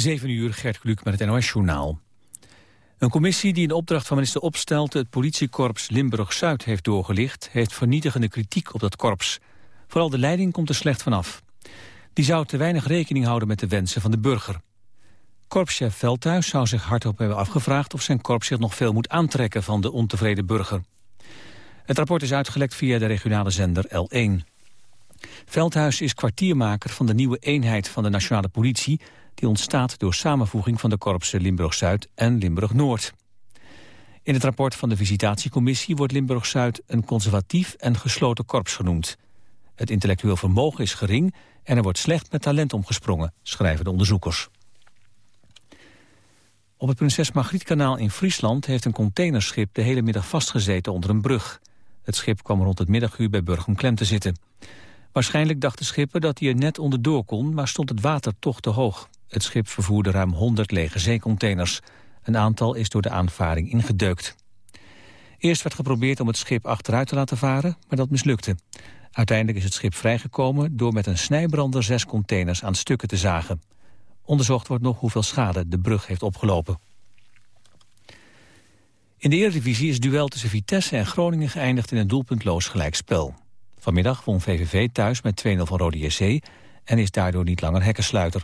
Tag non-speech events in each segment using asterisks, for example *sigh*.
7 uur, Gert Kluk met het NOS-journaal. Een commissie die in opdracht van minister Opstelten... het politiekorps Limburg-Zuid heeft doorgelicht... heeft vernietigende kritiek op dat korps. Vooral de leiding komt er slecht vanaf. Die zou te weinig rekening houden met de wensen van de burger. Korpschef Veldhuis zou zich hardop hebben afgevraagd... of zijn korps zich nog veel moet aantrekken van de ontevreden burger. Het rapport is uitgelekt via de regionale zender L1. Veldhuis is kwartiermaker van de nieuwe eenheid van de nationale politie... die ontstaat door samenvoeging van de korpsen Limburg-Zuid en Limburg-Noord. In het rapport van de visitatiecommissie wordt Limburg-Zuid... een conservatief en gesloten korps genoemd. Het intellectueel vermogen is gering en er wordt slecht met talent omgesprongen, schrijven de onderzoekers. Op het Prinses Margrietkanaal in Friesland heeft een containerschip de hele middag vastgezeten onder een brug. Het schip kwam rond het middaguur bij Burgum klem te zitten. Waarschijnlijk dacht de schipper dat hij er net onderdoor kon, maar stond het water toch te hoog. Het schip vervoerde ruim 100 lege zeecontainers. Een aantal is door de aanvaring ingedeukt. Eerst werd geprobeerd om het schip achteruit te laten varen, maar dat mislukte. Uiteindelijk is het schip vrijgekomen door met een snijbrander zes containers aan stukken te zagen. Onderzocht wordt nog hoeveel schade de brug heeft opgelopen. In de Eredivisie is het duel tussen Vitesse en Groningen geëindigd in een doelpuntloos gelijkspel. Vanmiddag won VVV thuis met 2-0 van Rode JC en is daardoor niet langer hekkensluiter.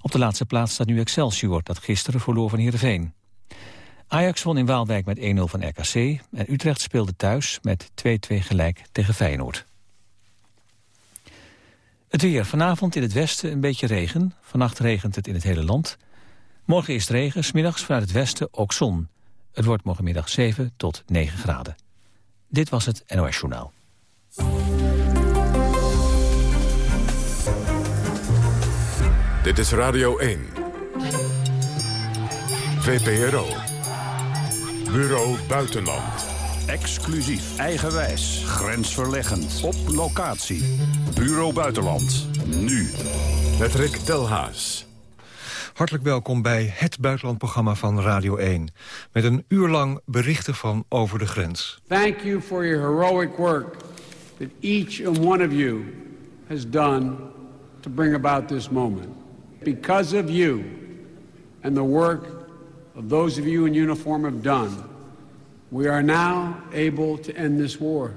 Op de laatste plaats staat nu Excelsior, dat gisteren verloor van Heerenveen. Ajax won in Waalwijk met 1-0 van RKC en Utrecht speelde thuis met 2-2 gelijk tegen Feyenoord. Het weer. Vanavond in het westen een beetje regen. Vannacht regent het in het hele land. Morgen is het regen, smiddags vanuit het westen ook zon. Het wordt morgenmiddag 7 tot 9 graden. Dit was het NOS Journaal. Dit is Radio 1. VPRO. Bureau Buitenland. Exclusief, eigenwijs, grensverleggend, op locatie. Bureau Buitenland, nu. Met Rick Telhaas. Hartelijk welkom bij het buitenlandprogramma van Radio 1. Met een uur lang berichten van over de grens. Thank you for your heroic work that each and one of you has done to bring about this moment. Because of you and the work of those of you in uniform have done... We are now able to end this war.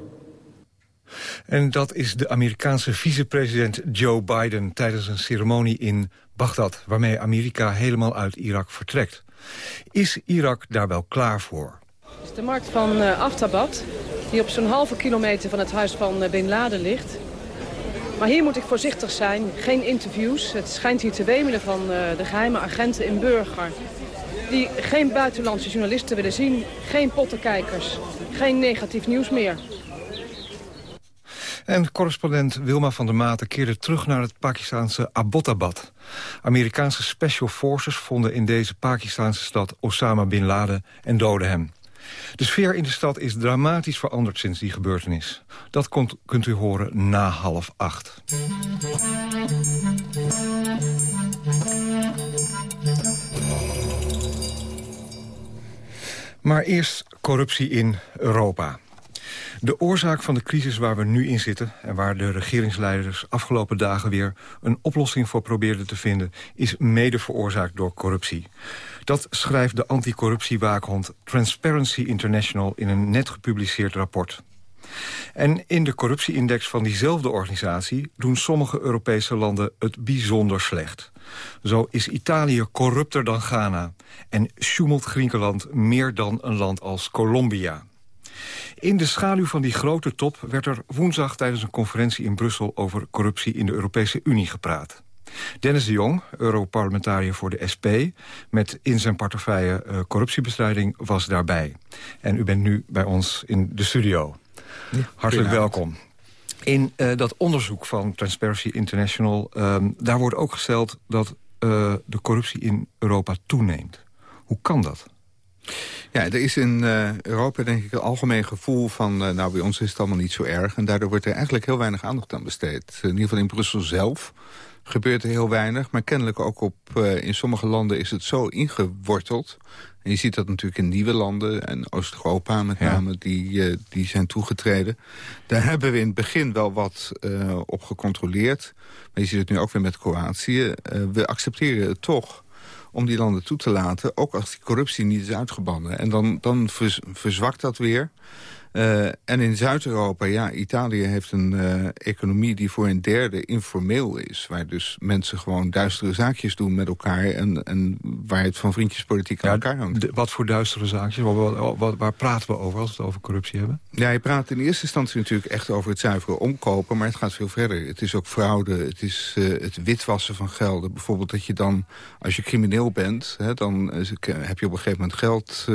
En dat is de Amerikaanse vicepresident Joe Biden... tijdens een ceremonie in Bagdad... waarmee Amerika helemaal uit Irak vertrekt. Is Irak daar wel klaar voor? De markt van uh, Aftabad... die op zo'n halve kilometer van het huis van uh, Bin Laden ligt. Maar hier moet ik voorzichtig zijn. Geen interviews. Het schijnt hier te wemelen van uh, de geheime agenten in Burger die geen buitenlandse journalisten willen zien. Geen pottenkijkers. Geen negatief nieuws meer. En correspondent Wilma van der Maten keerde terug naar het Pakistanse Abbottabad. Amerikaanse special forces vonden in deze Pakistanse stad Osama Bin Laden en doden hem. De sfeer in de stad is dramatisch veranderd sinds die gebeurtenis. Dat kunt u horen na half acht. Maar eerst corruptie in Europa. De oorzaak van de crisis waar we nu in zitten... en waar de regeringsleiders afgelopen dagen weer een oplossing voor probeerden te vinden... is mede veroorzaakt door corruptie. Dat schrijft de anticorruptiewaakhond Transparency International... in een net gepubliceerd rapport. En in de corruptieindex van diezelfde organisatie... doen sommige Europese landen het bijzonder slecht. Zo is Italië corrupter dan Ghana... en sjoemelt Griekenland meer dan een land als Colombia. In de schaduw van die grote top werd er woensdag tijdens een conferentie in Brussel over corruptie in de Europese Unie gepraat. Dennis de Jong, Europarlementariër voor de SP... met in zijn portefeuille uh, corruptiebestrijding, was daarbij. En u bent nu bij ons in de studio. Ja, Hartelijk welkom. In uh, dat onderzoek van Transparency International... Um, daar wordt ook gesteld dat uh, de corruptie in Europa toeneemt. Hoe kan dat? Ja, er is in uh, Europa denk ik een algemeen gevoel van... Uh, nou, bij ons is het allemaal niet zo erg. En daardoor wordt er eigenlijk heel weinig aandacht aan besteed. In ieder geval in Brussel zelf gebeurt er heel weinig. Maar kennelijk ook op, uh, in sommige landen is het zo ingeworteld... En je ziet dat natuurlijk in nieuwe landen, en Oost-Europa met name, die, die zijn toegetreden. Daar hebben we in het begin wel wat op gecontroleerd. Maar je ziet het nu ook weer met Kroatië. We accepteren het toch om die landen toe te laten... ook als die corruptie niet is uitgebannen. En dan, dan verzwakt dat weer. Uh, en in Zuid-Europa, ja, Italië heeft een uh, economie die voor een derde informeel is. Waar dus mensen gewoon duistere zaakjes doen met elkaar... en, en waar het van vriendjespolitiek aan elkaar hangt. wat voor duistere zaakjes? Waar, waar, waar, praten we over als we het over corruptie hebben? Ja, je praat in eerste instantie natuurlijk echt over het zuivere omkopen... maar het gaat veel verder. Het is ook fraude, het is uh, het witwassen van gelden. Bijvoorbeeld dat je dan, als je crimineel bent... Hè, dan heb je op een gegeven moment geld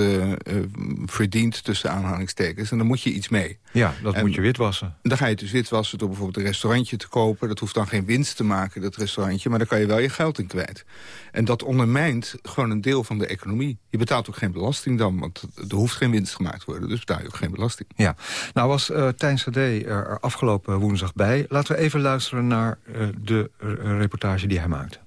verdiend tussen aanhalingstekens... En dan moet je iets mee. Ja, dat moet je witwassen. Dan ga je dus witwassen door bijvoorbeeld een restaurantje te kopen. Dat hoeft dan geen winst te maken, dat restaurantje. Maar daar kan je wel je geld in kwijt. En dat ondermijnt gewoon een deel van de economie. Je betaalt ook geen belasting dan, want er hoeft geen winst gemaakt te worden. Dus betaal je ook geen belasting. Ja, nou was uh, Tijn Sade er afgelopen woensdag bij. Laten we even luisteren naar uh, de reportage die hij maakte.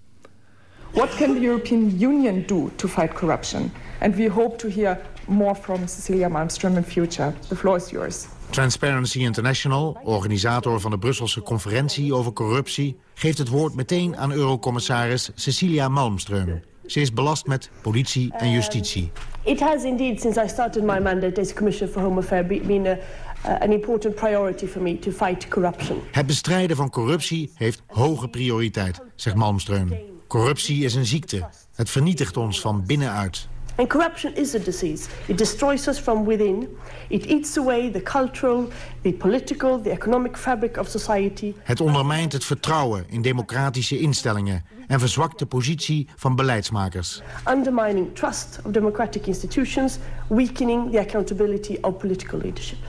What can the European Union do to fight corruption? And we hope to hear more from Cecilia Malmström in future. The floor is yours. Transparency International, organisator van de Brusselse conferentie over corruptie... geeft het woord meteen aan eurocommissaris Cecilia Malmström. Ze is belast met politie en justitie. Uh, it has indeed, since I started my mandate as Commissioner for Home Affairs... been a, uh, an important priority for me to fight corruption. Het bestrijden van corruptie heeft hoge prioriteit, zegt Malmström. Corruptie is een ziekte. Het vernietigt ons van binnenuit. And corruption is a disease. It destroys us from within. It eats away the cultural, the political, the economic fabric of society. Het ondermijnt het vertrouwen in democratische instellingen en verzwakt de positie van beleidsmakers. Undermining trust of democratic institutions, weakening the accountability of political leadership.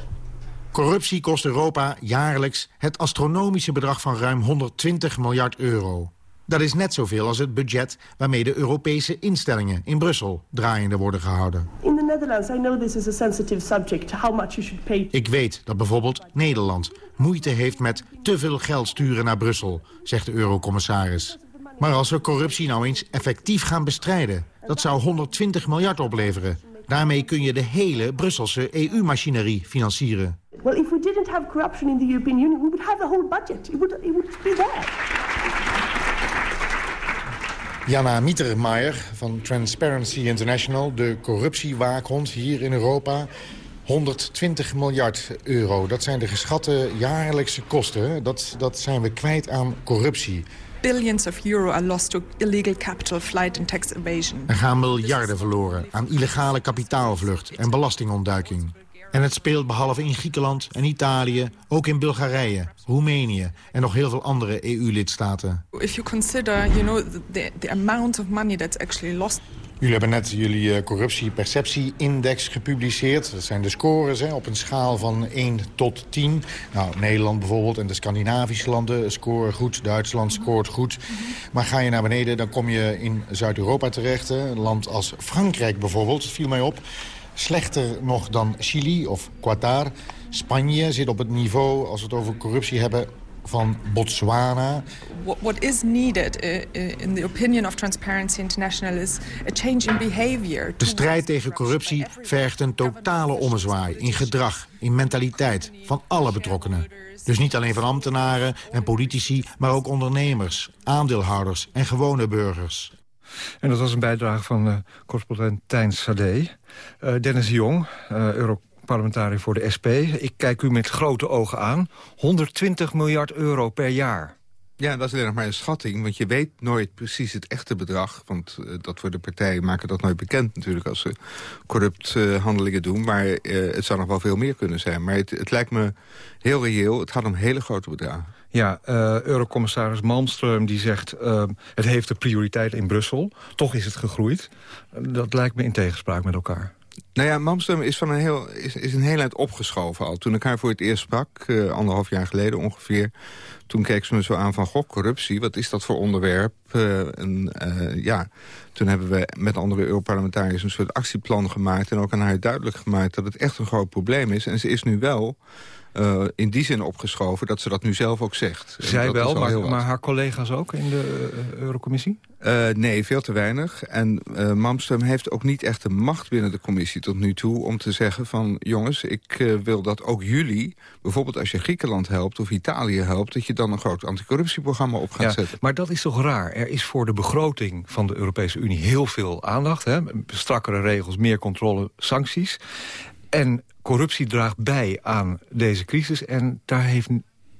Corruptie kost Europa jaarlijks het astronomische bedrag van ruim 120 miljard euro. Dat is net zoveel als het budget waarmee de Europese instellingen in Brussel draaiende worden gehouden. In the Netherlands, I know this is a sensitive subject, how much you should pay. Ik weet dat bijvoorbeeld Nederland moeite heeft met te veel geld sturen naar Brussel, zegt de eurocommissaris. Maar als we corruptie nou eens effectief gaan bestrijden, dat zou 120 miljard opleveren. Daarmee kun je de hele Brusselse EU-machinerie financieren. Well, if we didn't have corruption in the European Union, we would have the whole budget. It would, it would be there. Jana Mietermeijer van Transparency International, de corruptiewaakhond hier in Europa. 120 miljard euro, dat zijn de geschatte jaarlijkse kosten. Dat, dat zijn we kwijt aan corruptie. Billions of euro are lost to illegal capital flight and tax evasion. Er gaan miljarden verloren aan illegale kapitaalvlucht en belastingontduiking. En het speelt behalve in Griekenland en Italië ook in Bulgarije, Roemenië en nog heel veel andere EU-lidstaten. If you consider, you know, the, the amount of money that's actually lost. Jullie hebben net jullie eh, corruptieperceptie-index gepubliceerd. Dat zijn de scores hè, op een schaal van 1 tot 10. Nou, Nederland bijvoorbeeld en de Scandinavische landen scoren goed. Duitsland scoort goed. Maar ga je naar beneden, dan kom je in Zuid-Europa terecht. Hè. Een land als Frankrijk bijvoorbeeld, viel mij op. Slechter nog dan Chili of Qatar. Spanje zit op het niveau, als we het over corruptie hebben, van Botswana. What is needed uh, uh, in the opinion of Transparency International is a change in behavior. De strijd tegen corruptie vergt een totale ommezwaai in gedrag, in mentaliteit van alle betrokkenen. Dus niet alleen van ambtenaren en politici, maar ook ondernemers, aandeelhouders en gewone burgers. En dat was een bijdrage van uh, correspondent Tijn Sade. Uh, Dennis Jong, uh, Europarlementariër voor de SP. Ik kijk u met grote ogen aan. 120 miljard euro per jaar. Ja, dat is alleen nog maar een schatting, want je weet nooit precies het echte bedrag. Want dat voor de partijen maken dat nooit bekend natuurlijk als ze corrupt handelingen doen. Maar het zou nog wel veel meer kunnen zijn. Maar het, het lijkt me heel reëel. Het gaat om hele grote bedragen. Ja, uh, eurocommissaris Malmström die zegt... Uh, het heeft de prioriteit in Brussel. Toch is het gegroeid. dat lijkt me in tegenspraak met elkaar. Nou ja, Malmström is, van een heel, is, is een opgeschoven al. Toen ik haar voor het eerst sprak, uh, anderhalf jaar geleden ongeveer... toen keek ze me zo aan van, goh, corruptie, wat is dat voor onderwerp? en ja, toen hebben we met andere Europarlementariërs... een soort actieplan gemaakt en ook aan haar duidelijk gemaakt... dat het echt een groot probleem is. En ze is nu wel uh, in die zin opgeschoven dat ze dat nu zelf ook zegt. Zij wel, maar, maar, haar collega's ook in de uh, Eurocommissie? Uh, nee, veel te weinig. En uh, Malmström heeft ook niet echt de macht binnen de commissie tot nu toe... om te zeggen van, jongens, ik uh, wil dat ook jullie... bijvoorbeeld als je Griekenland helpt of Italië helpt... dat je dan een groot anticorruptieprogramma op gaat Ja, zetten. maar dat is toch raar? Er is voor de begroting van de Europese Unie heel veel aandacht. Hè? Strakkere regels, meer controle, sancties. En corruptie draagt bij aan deze crisis. En daar heeft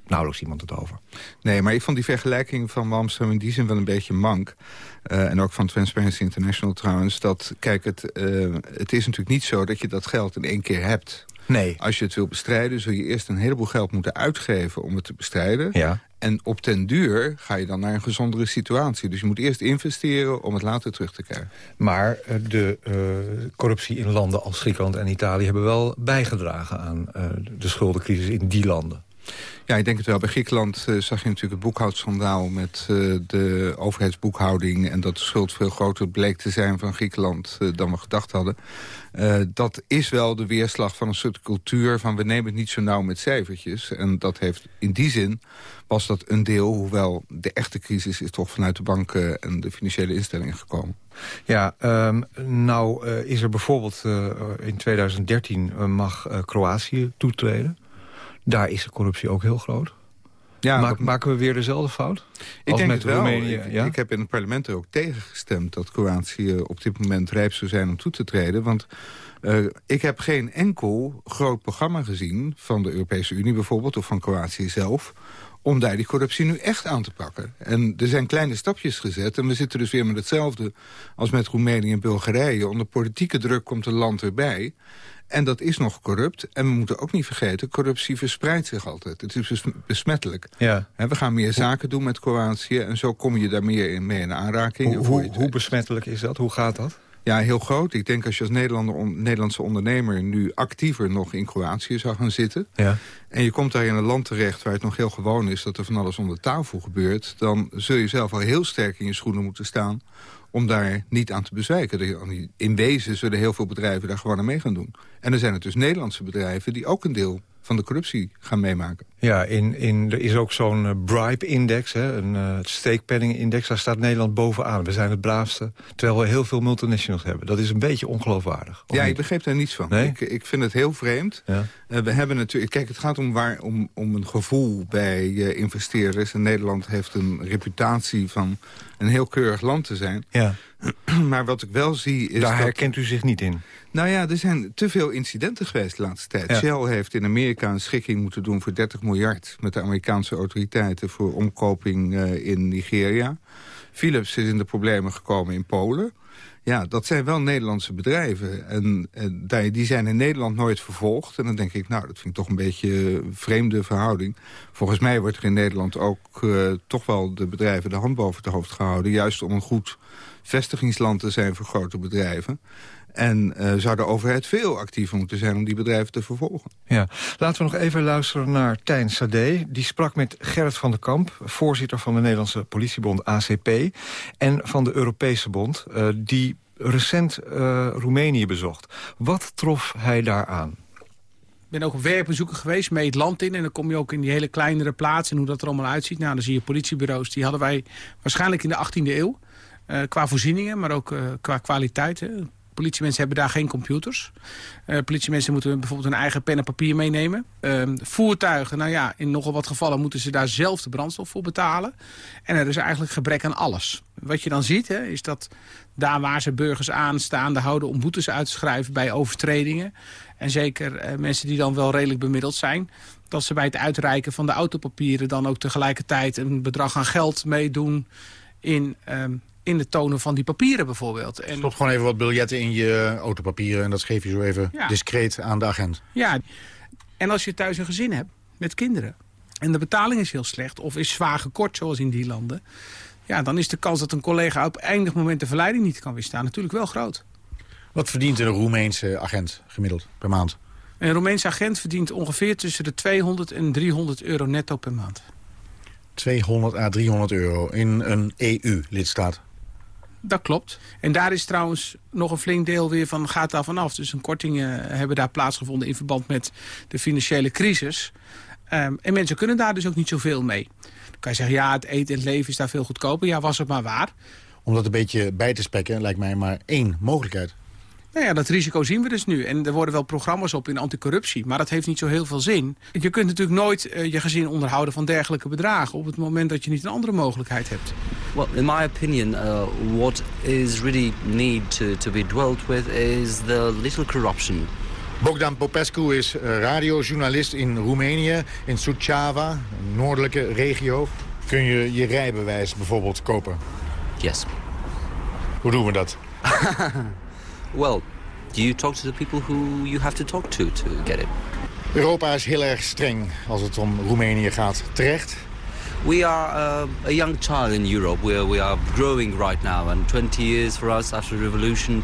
nauwelijks iemand het over. Nee, maar ik vond die vergelijking van Malmström in die zin wel een beetje mank. Eh, en ook van Transparency International trouwens. Dat, kijk, het, eh, het is natuurlijk niet zo dat je dat geld in één keer hebt. Nee. Als je het wil bestrijden, zul je eerst een heleboel geld moeten uitgeven om het te bestrijden. Ja. En op den duur ga je dan naar een gezondere situatie. Dus je moet eerst investeren om het later terug te krijgen. Maar eh, de eh, corruptie in landen als Griekenland en Italië... hebben wel bijgedragen aan eh, de schuldencrisis in die landen. Ja, ik denk het wel. Bij Griekenland zag je natuurlijk het boekhoudschandaal... met de overheidsboekhouding... en dat de schuld veel groter bleek te zijn van Griekenland dan we gedacht hadden. Eh, dat is wel de weerslag van een soort cultuur van... we nemen het niet zo nauw met cijfertjes. En dat heeft in die zin was dat een deel... hoewel de echte crisis is toch vanuit de banken en de financiële instellingen gekomen. Ja, ehm, nou eh, is er bijvoorbeeld eh, in 2013 eh, mag Kroatië toetreden. Daar is de corruptie ook heel groot. Ja, Maak- maken we weer dezelfde fout? Ik denk het wel. Roemenië, ik, ja? ik heb in het parlement er ook tegen gestemd... dat Kroatië op dit moment rijp zou zijn om toe te treden. Want eh, ik heb geen enkel groot programma gezien... van de Europese Unie bijvoorbeeld, of van Kroatië zelf om daar die corruptie nu echt aan te pakken. En er zijn kleine stapjes gezet. En we zitten dus weer met hetzelfde als met Roemenië en Bulgarije. Onder politieke druk komt een land erbij. En dat is nog corrupt. En we moeten ook niet vergeten, corruptie verspreidt zich altijd. Het is bes- besmettelijk. Ja. We gaan meer zaken doen met Kroatië. En zo kom je daar meer in, mee in aanraking. Hoe, hoe besmettelijk is dat? Hoe gaat dat? Ja, heel groot. Ik denk als je als Nederlander, on- Nederlandse ondernemer... nu actiever nog in Kroatië zou gaan zitten... Ja. en je komt daar in een land terecht waar het nog heel gewoon is... dat er van alles onder tafel gebeurt... dan zul je zelf al heel sterk in je schoenen moeten staan... om daar niet aan te bezwijken. In wezen zullen heel veel bedrijven daar gewoon aan mee gaan doen. En er zijn het dus Nederlandse bedrijven... die ook een deel van de corruptie gaan meemaken. Ja, in, in, er is ook zo'n eh, bribe-index, een uh, steekpenning-index. Daar staat Nederland bovenaan. We zijn het braafste, terwijl we heel veel multinationals hebben. Dat is een beetje ongeloofwaardig. of Ja, ik begreep daar niets van. Nee? Ik, ik vind het heel vreemd. Ja. Eh, we hebben natuurlijk, kijk, het gaat om, waar, om, om een gevoel bij eh, investeerders. En Nederland heeft een reputatie van een heel keurig land te zijn. Ja. *clears throat* maar wat ik wel zie is Daar dat... herkent u zich niet in. Nou ja, er zijn te veel incidenten geweest de laatste tijd. Ja. Shell heeft in Amerika een schikking moeten doen voor 30 miljard... met de Amerikaanse autoriteiten voor omkoping eh, in Nigeria. Philips is in de problemen gekomen in Polen. Ja, dat zijn wel Nederlandse bedrijven. En, en die zijn in Nederland nooit vervolgd. En dan denk ik, nou, dat vind ik toch een beetje een vreemde verhouding. Volgens mij wordt er in Nederland ook eh, toch wel de bedrijven de hand boven het hoofd gehouden. Juist om een goed vestigingsland te zijn voor grote bedrijven. En eh, zou de overheid veel actiever moeten zijn om die bedrijven te vervolgen. Ja. Laten we nog even luisteren naar Tijn Sade. Die sprak met Gerrit van der Kamp, voorzitter van de Nederlandse politiebond ACP... en van de Europese bond, eh, die recent eh, Roemenië bezocht. Wat trof hij daar aan? Ik ben ook op werkbezoeken geweest, mee het land in. En dan kom je ook in die hele kleinere plaatsen en hoe dat er allemaal uitziet. Nou, dan zie je politiebureaus. Die hadden wij waarschijnlijk in de 18e eeuw. eh, qua voorzieningen, maar ook eh, qua kwaliteit. Hè. Politiemensen hebben daar geen computers. Eh, politiemensen moeten bijvoorbeeld hun eigen pen en papier meenemen. Ehm, voertuigen, nou ja, in nogal wat gevallen moeten ze daar zelf de brandstof voor betalen. En er is eigenlijk gebrek aan alles. Wat je dan ziet, hè, is dat daar waar ze burgers aanstaande houden om boetes uit te schrijven bij overtredingen. En zeker eh, mensen die dan wel redelijk bemiddeld zijn. Dat ze bij het uitreiken van de autopapieren dan ook tegelijkertijd een bedrag aan geld meedoen in, ehm, in het tonen van die papieren bijvoorbeeld. En, Stop gewoon even wat biljetten in je autopapieren... en dat geef je zo even Ja. discreet aan de agent. Ja, en als je thuis een gezin hebt met kinderen... en de betaling is heel slecht of is zwaar gekort zoals in die landen... ja, dan is de kans dat een collega op eindig moment de verleiding niet kan weerstaan natuurlijk wel groot. Wat verdient een Roemeense agent gemiddeld per maand? Een Roemeense agent verdient ongeveer tussen de 200 en 300 euro netto per maand. 200 à 300 euro in een EU-lidstaat. Dat klopt. En daar is trouwens nog een flink deel weer van gaat daar vanaf. Dus een kortingen hebben daar plaatsgevonden in verband met de financiële crisis. Ehm, en mensen kunnen daar dus ook niet zoveel mee. Dan kan je zeggen, ja, het eten en het leven is daar veel goedkoper. Ja, was het maar waar. Om dat een beetje bij te spekken lijkt mij maar één mogelijkheid. Nou ja, dat risico zien we dus nu. En er worden wel programma's op in anticorruptie. Maar dat heeft niet zo heel veel zin. Je kunt natuurlijk nooit uh, je gezin onderhouden van dergelijke bedragen... op het moment dat je niet een andere mogelijkheid hebt. Well, in my opinion, uh, what is really need to, to be dwelt with... is the little corruption. Bogdan Popescu is uh, radiojournalist in Roemenië, in Suceava, een noordelijke regio. Kun je je rijbewijs bijvoorbeeld kopen? Yes. Hoe doen we dat? *laughs* well, you talk to the people who you have to talk to to get it. Europa is heel erg streng als het om Roemenië gaat. Terecht? We are uh, a young child in Europe. We are, we are growing right now. And 20 years for us after the revolution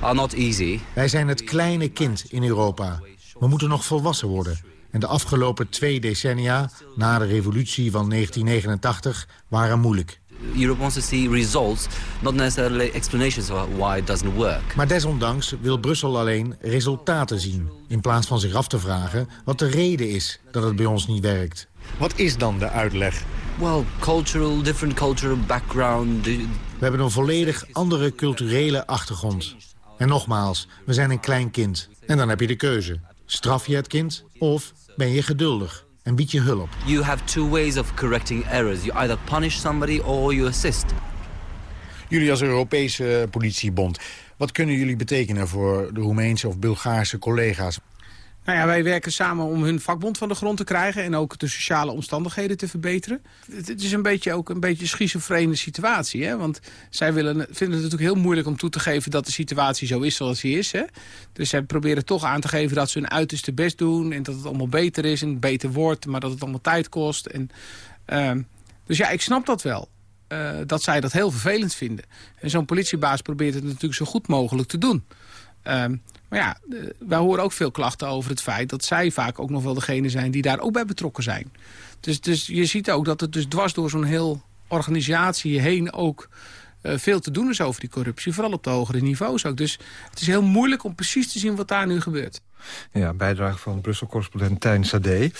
are not easy. Wij zijn het kleine kind in Europa. We moeten nog volwassen worden. En de afgelopen twee decennia, na de revolutie van 1989, waren moeilijk. Europe wants to see results, not necessarily explanations of why it doesn't work. Maar desondanks wil Brussel alleen resultaten zien... in plaats van zich af te vragen wat de reden is dat het bij ons niet werkt. Wat is dan de uitleg? Well, cultural, different cultural background. We hebben een volledig andere culturele achtergrond. En nogmaals, we zijn een klein kind. En dan heb je de keuze. Straf je het kind of ben je geduldig? En bied je hulp. You have two ways of correcting errors. You either punish somebody or you assist. Jullie als Europese politiebond, wat kunnen jullie betekenen voor de Roemeense of Bulgaarse collega's? Nou ja, wij werken samen om hun vakbond van de grond te krijgen... en ook de sociale omstandigheden te verbeteren. Het is een beetje ook een beetje schizofrene situatie. Hè? Want zij willen, vinden het natuurlijk heel moeilijk om toe te geven... dat de situatie zo is zoals die is. Hè? Dus zij proberen toch aan te geven dat ze hun uiterste best doen... en dat het allemaal beter is en beter wordt... maar dat het allemaal tijd kost. En, uh, dus ja, ik snap dat wel. Uh, dat zij dat heel vervelend vinden. En zo'n politiebaas probeert het natuurlijk zo goed mogelijk te doen... Uh, maar ja, wij horen ook veel klachten over het feit... dat zij vaak ook nog wel degene zijn die daar ook bij betrokken zijn. Dus, dus je ziet ook dat het dus dwars door zo'n heel organisatie heen ook... Uh, veel te doen is over die corruptie, vooral op de hogere niveaus ook. Dus het is heel moeilijk om precies te zien wat daar nu gebeurt. Ja, bijdrage van Brussel-correspondent Tijn Sade.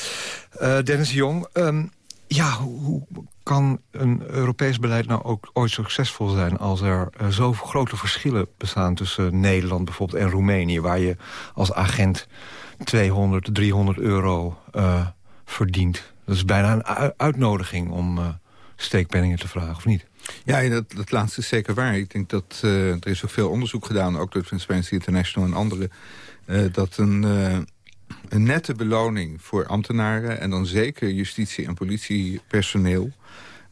Uh, Dennis Jong, um, ja, hoe kan een Europees beleid nou ook ooit succesvol zijn... als er uh, zo grote verschillen bestaan tussen Nederland bijvoorbeeld en Roemenië... waar je als agent 200, 300 euro uh, verdient. Dat is bijna een uitnodiging om uh, steekpenningen te vragen, of niet? Ja, dat, dat laatste is zeker waar. Ik denk dat er is ook veel onderzoek gedaan... ook door Transparency International en anderen... dat een een nette beloning voor ambtenaren... en dan zeker justitie- en politiepersoneel...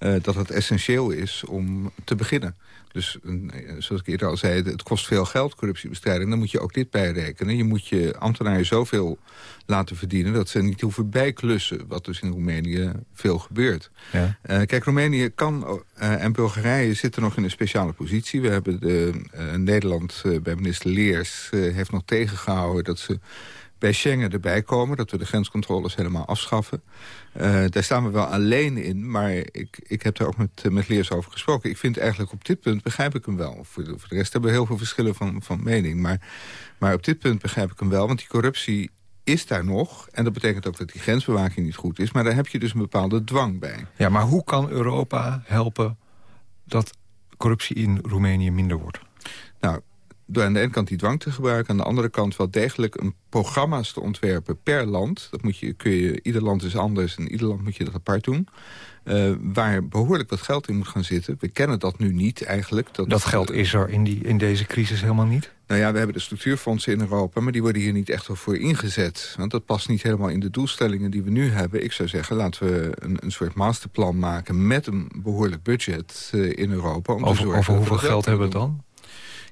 Uh, dat het essentieel is om te beginnen. Dus uh, zoals ik eerder al zei, het kost veel geld, corruptiebestrijding. Dan moet je ook dit bijrekenen. Je moet je ambtenaren zoveel laten verdienen... dat ze niet hoeven bijklussen, wat dus in Roemenië veel gebeurt. Ja. Uh, kijk, Roemenië kan en Bulgarije zitten nog in een speciale positie. We hebben de, Nederland bij minister Leers heeft nog tegengehouden... dat ze bij Schengen erbij komen. Dat we de grenscontroles helemaal afschaffen. Uh, daar staan we wel alleen in, maar ik, ik heb daar ook met, eh, met Leers over gesproken. Ik vind eigenlijk op dit punt begrijp ik hem wel. Voor de, voor de rest hebben we heel veel verschillen van, van mening. Maar, maar op dit punt begrijp ik hem wel, want die corruptie is daar nog. En dat betekent ook dat die grensbewaking niet goed is. Maar daar heb je dus een bepaalde dwang bij. Ja, maar hoe kan Europa helpen dat corruptie in Roemenië minder wordt? Nou, door aan de ene kant die dwang te gebruiken... aan de andere kant wel degelijk een programma's te ontwerpen per land. Dat moet je, kun je, ieder land is anders en ieder land moet je dat apart doen. Uh, waar behoorlijk wat geld in moet gaan zitten. We kennen dat nu niet eigenlijk. Dat, dat geld is er in, die, in deze crisis helemaal niet? Nou ja, we hebben de structuurfondsen in Europa... maar die worden hier niet echt voor ingezet. Want dat past niet helemaal in de doelstellingen die we nu hebben. Ik zou zeggen, laten we een, een soort masterplan maken... met een behoorlijk budget uh, in Europa. Om over, te zorgen over hoeveel geld hebben we dan?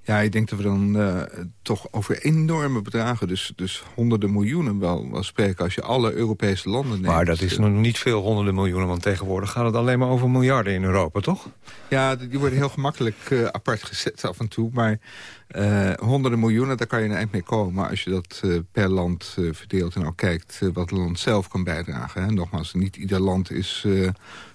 Ja, ik denk dat we dan uh, toch over enorme bedragen... dus, dus honderden miljoenen wel, wel spreken als je alle Europese landen neemt. Maar dat is nog niet veel honderden miljoenen... want tegenwoordig gaat het alleen maar over miljarden in Europa, toch? Ja, die worden heel gemakkelijk uh, apart gezet af en toe. Maar uh, honderden miljoenen, daar kan je een eind mee komen. Maar als je dat per land verdeelt en ook kijkt wat het land zelf kan bijdragen. Hè. Nogmaals, niet ieder land is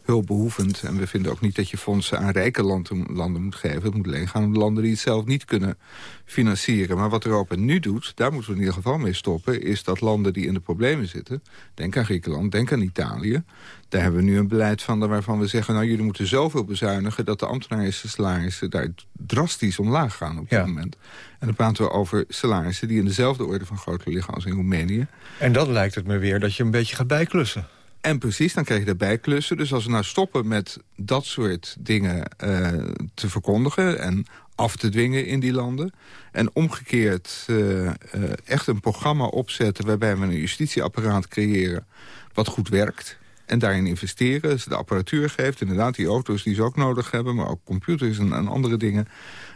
hulpbehoevend. En we vinden ook niet dat je fondsen aan rijke landen, landen moet geven. Het moet alleen gaan om de landen die het zelf niet kunnen financieren. Maar wat Europa nu doet, daar moeten we in ieder geval mee stoppen... is dat landen die in de problemen zitten... denk aan Griekenland, denk aan Italië... daar hebben we nu een beleid van waarvan we zeggen... nou, jullie moeten zoveel bezuinigen... dat de ambtenaren salarissen daar drastisch omlaag gaan op dit Ja. moment. En dan praten we over salarissen die in dezelfde orde van grootte liggen als in Roemenië. En dan lijkt het me weer dat je een beetje gaat bijklussen. En precies, dan krijg je erbij klussen. Dus als we nou stoppen met dat soort dingen eh, te verkondigen... en af te dwingen in die landen... en omgekeerd eh, eh, echt een programma opzetten... waarbij we een justitieapparaat creëren wat goed werkt... en daarin investeren, ze de apparatuur geeft... inderdaad die auto's die ze ook nodig hebben... maar ook computers en, en andere dingen...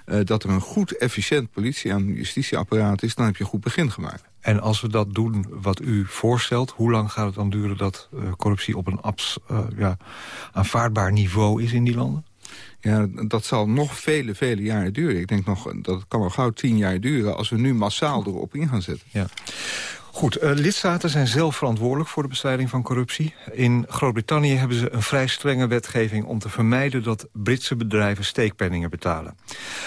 eh, dat er een goed, efficiënt politie- en justitieapparaat is... dan heb je een goed begin gemaakt. En als we dat doen wat u voorstelt... hoe lang gaat het dan duren dat eh, corruptie op een abs, eh, ja, aanvaardbaar niveau is in die landen? Ja, dat zal nog vele, vele jaren duren. Ik denk nog, dat kan wel gauw tien jaar duren... als we nu massaal erop in gaan zetten. Ja. Goed, eh, lidstaten zijn zelf verantwoordelijk voor de bestrijding van corruptie. In Groot-Brittannië hebben ze een vrij strenge wetgeving... om te vermijden dat Britse bedrijven steekpenningen betalen.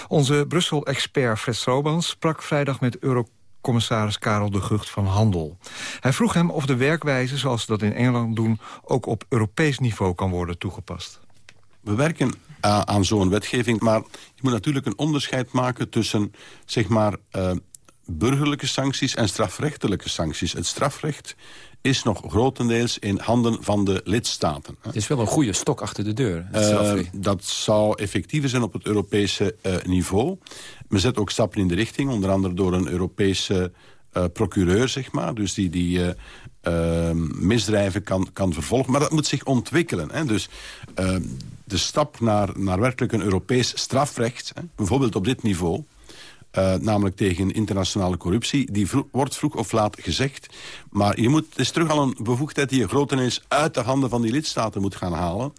Onze Brussel-expert Fred Strobans sprak vrijdag met Eurocommissaris Karel de Gucht van Handel. Hij vroeg hem of de werkwijze, zoals ze dat in Engeland doen... ook op Europees niveau kan worden toegepast. We werken uh, aan zo'n wetgeving, maar je moet natuurlijk een onderscheid maken tussen zeg maar, uh, burgerlijke sancties en strafrechtelijke sancties. Het strafrecht is nog grotendeels in handen van de lidstaten. Het is wel een goede stok achter de deur. Uh, dat zou effectiever zijn op het Europese niveau. Men zet ook stappen in de richting, onder andere door een Europese procureur, zeg maar. Dus die, die uh, misdrijven kan, kan vervolgen. Maar dat moet zich ontwikkelen. Hè. Dus uh, de stap naar, naar werkelijk een Europees strafrecht... Hè, bijvoorbeeld op dit niveau... Uh, namelijk tegen internationale corruptie... die wordt vroeg of laat gezegd. Maar je moet, het is terug al een bevoegdheid die je grotendeels... uit de handen van die lidstaten moet gaan halen.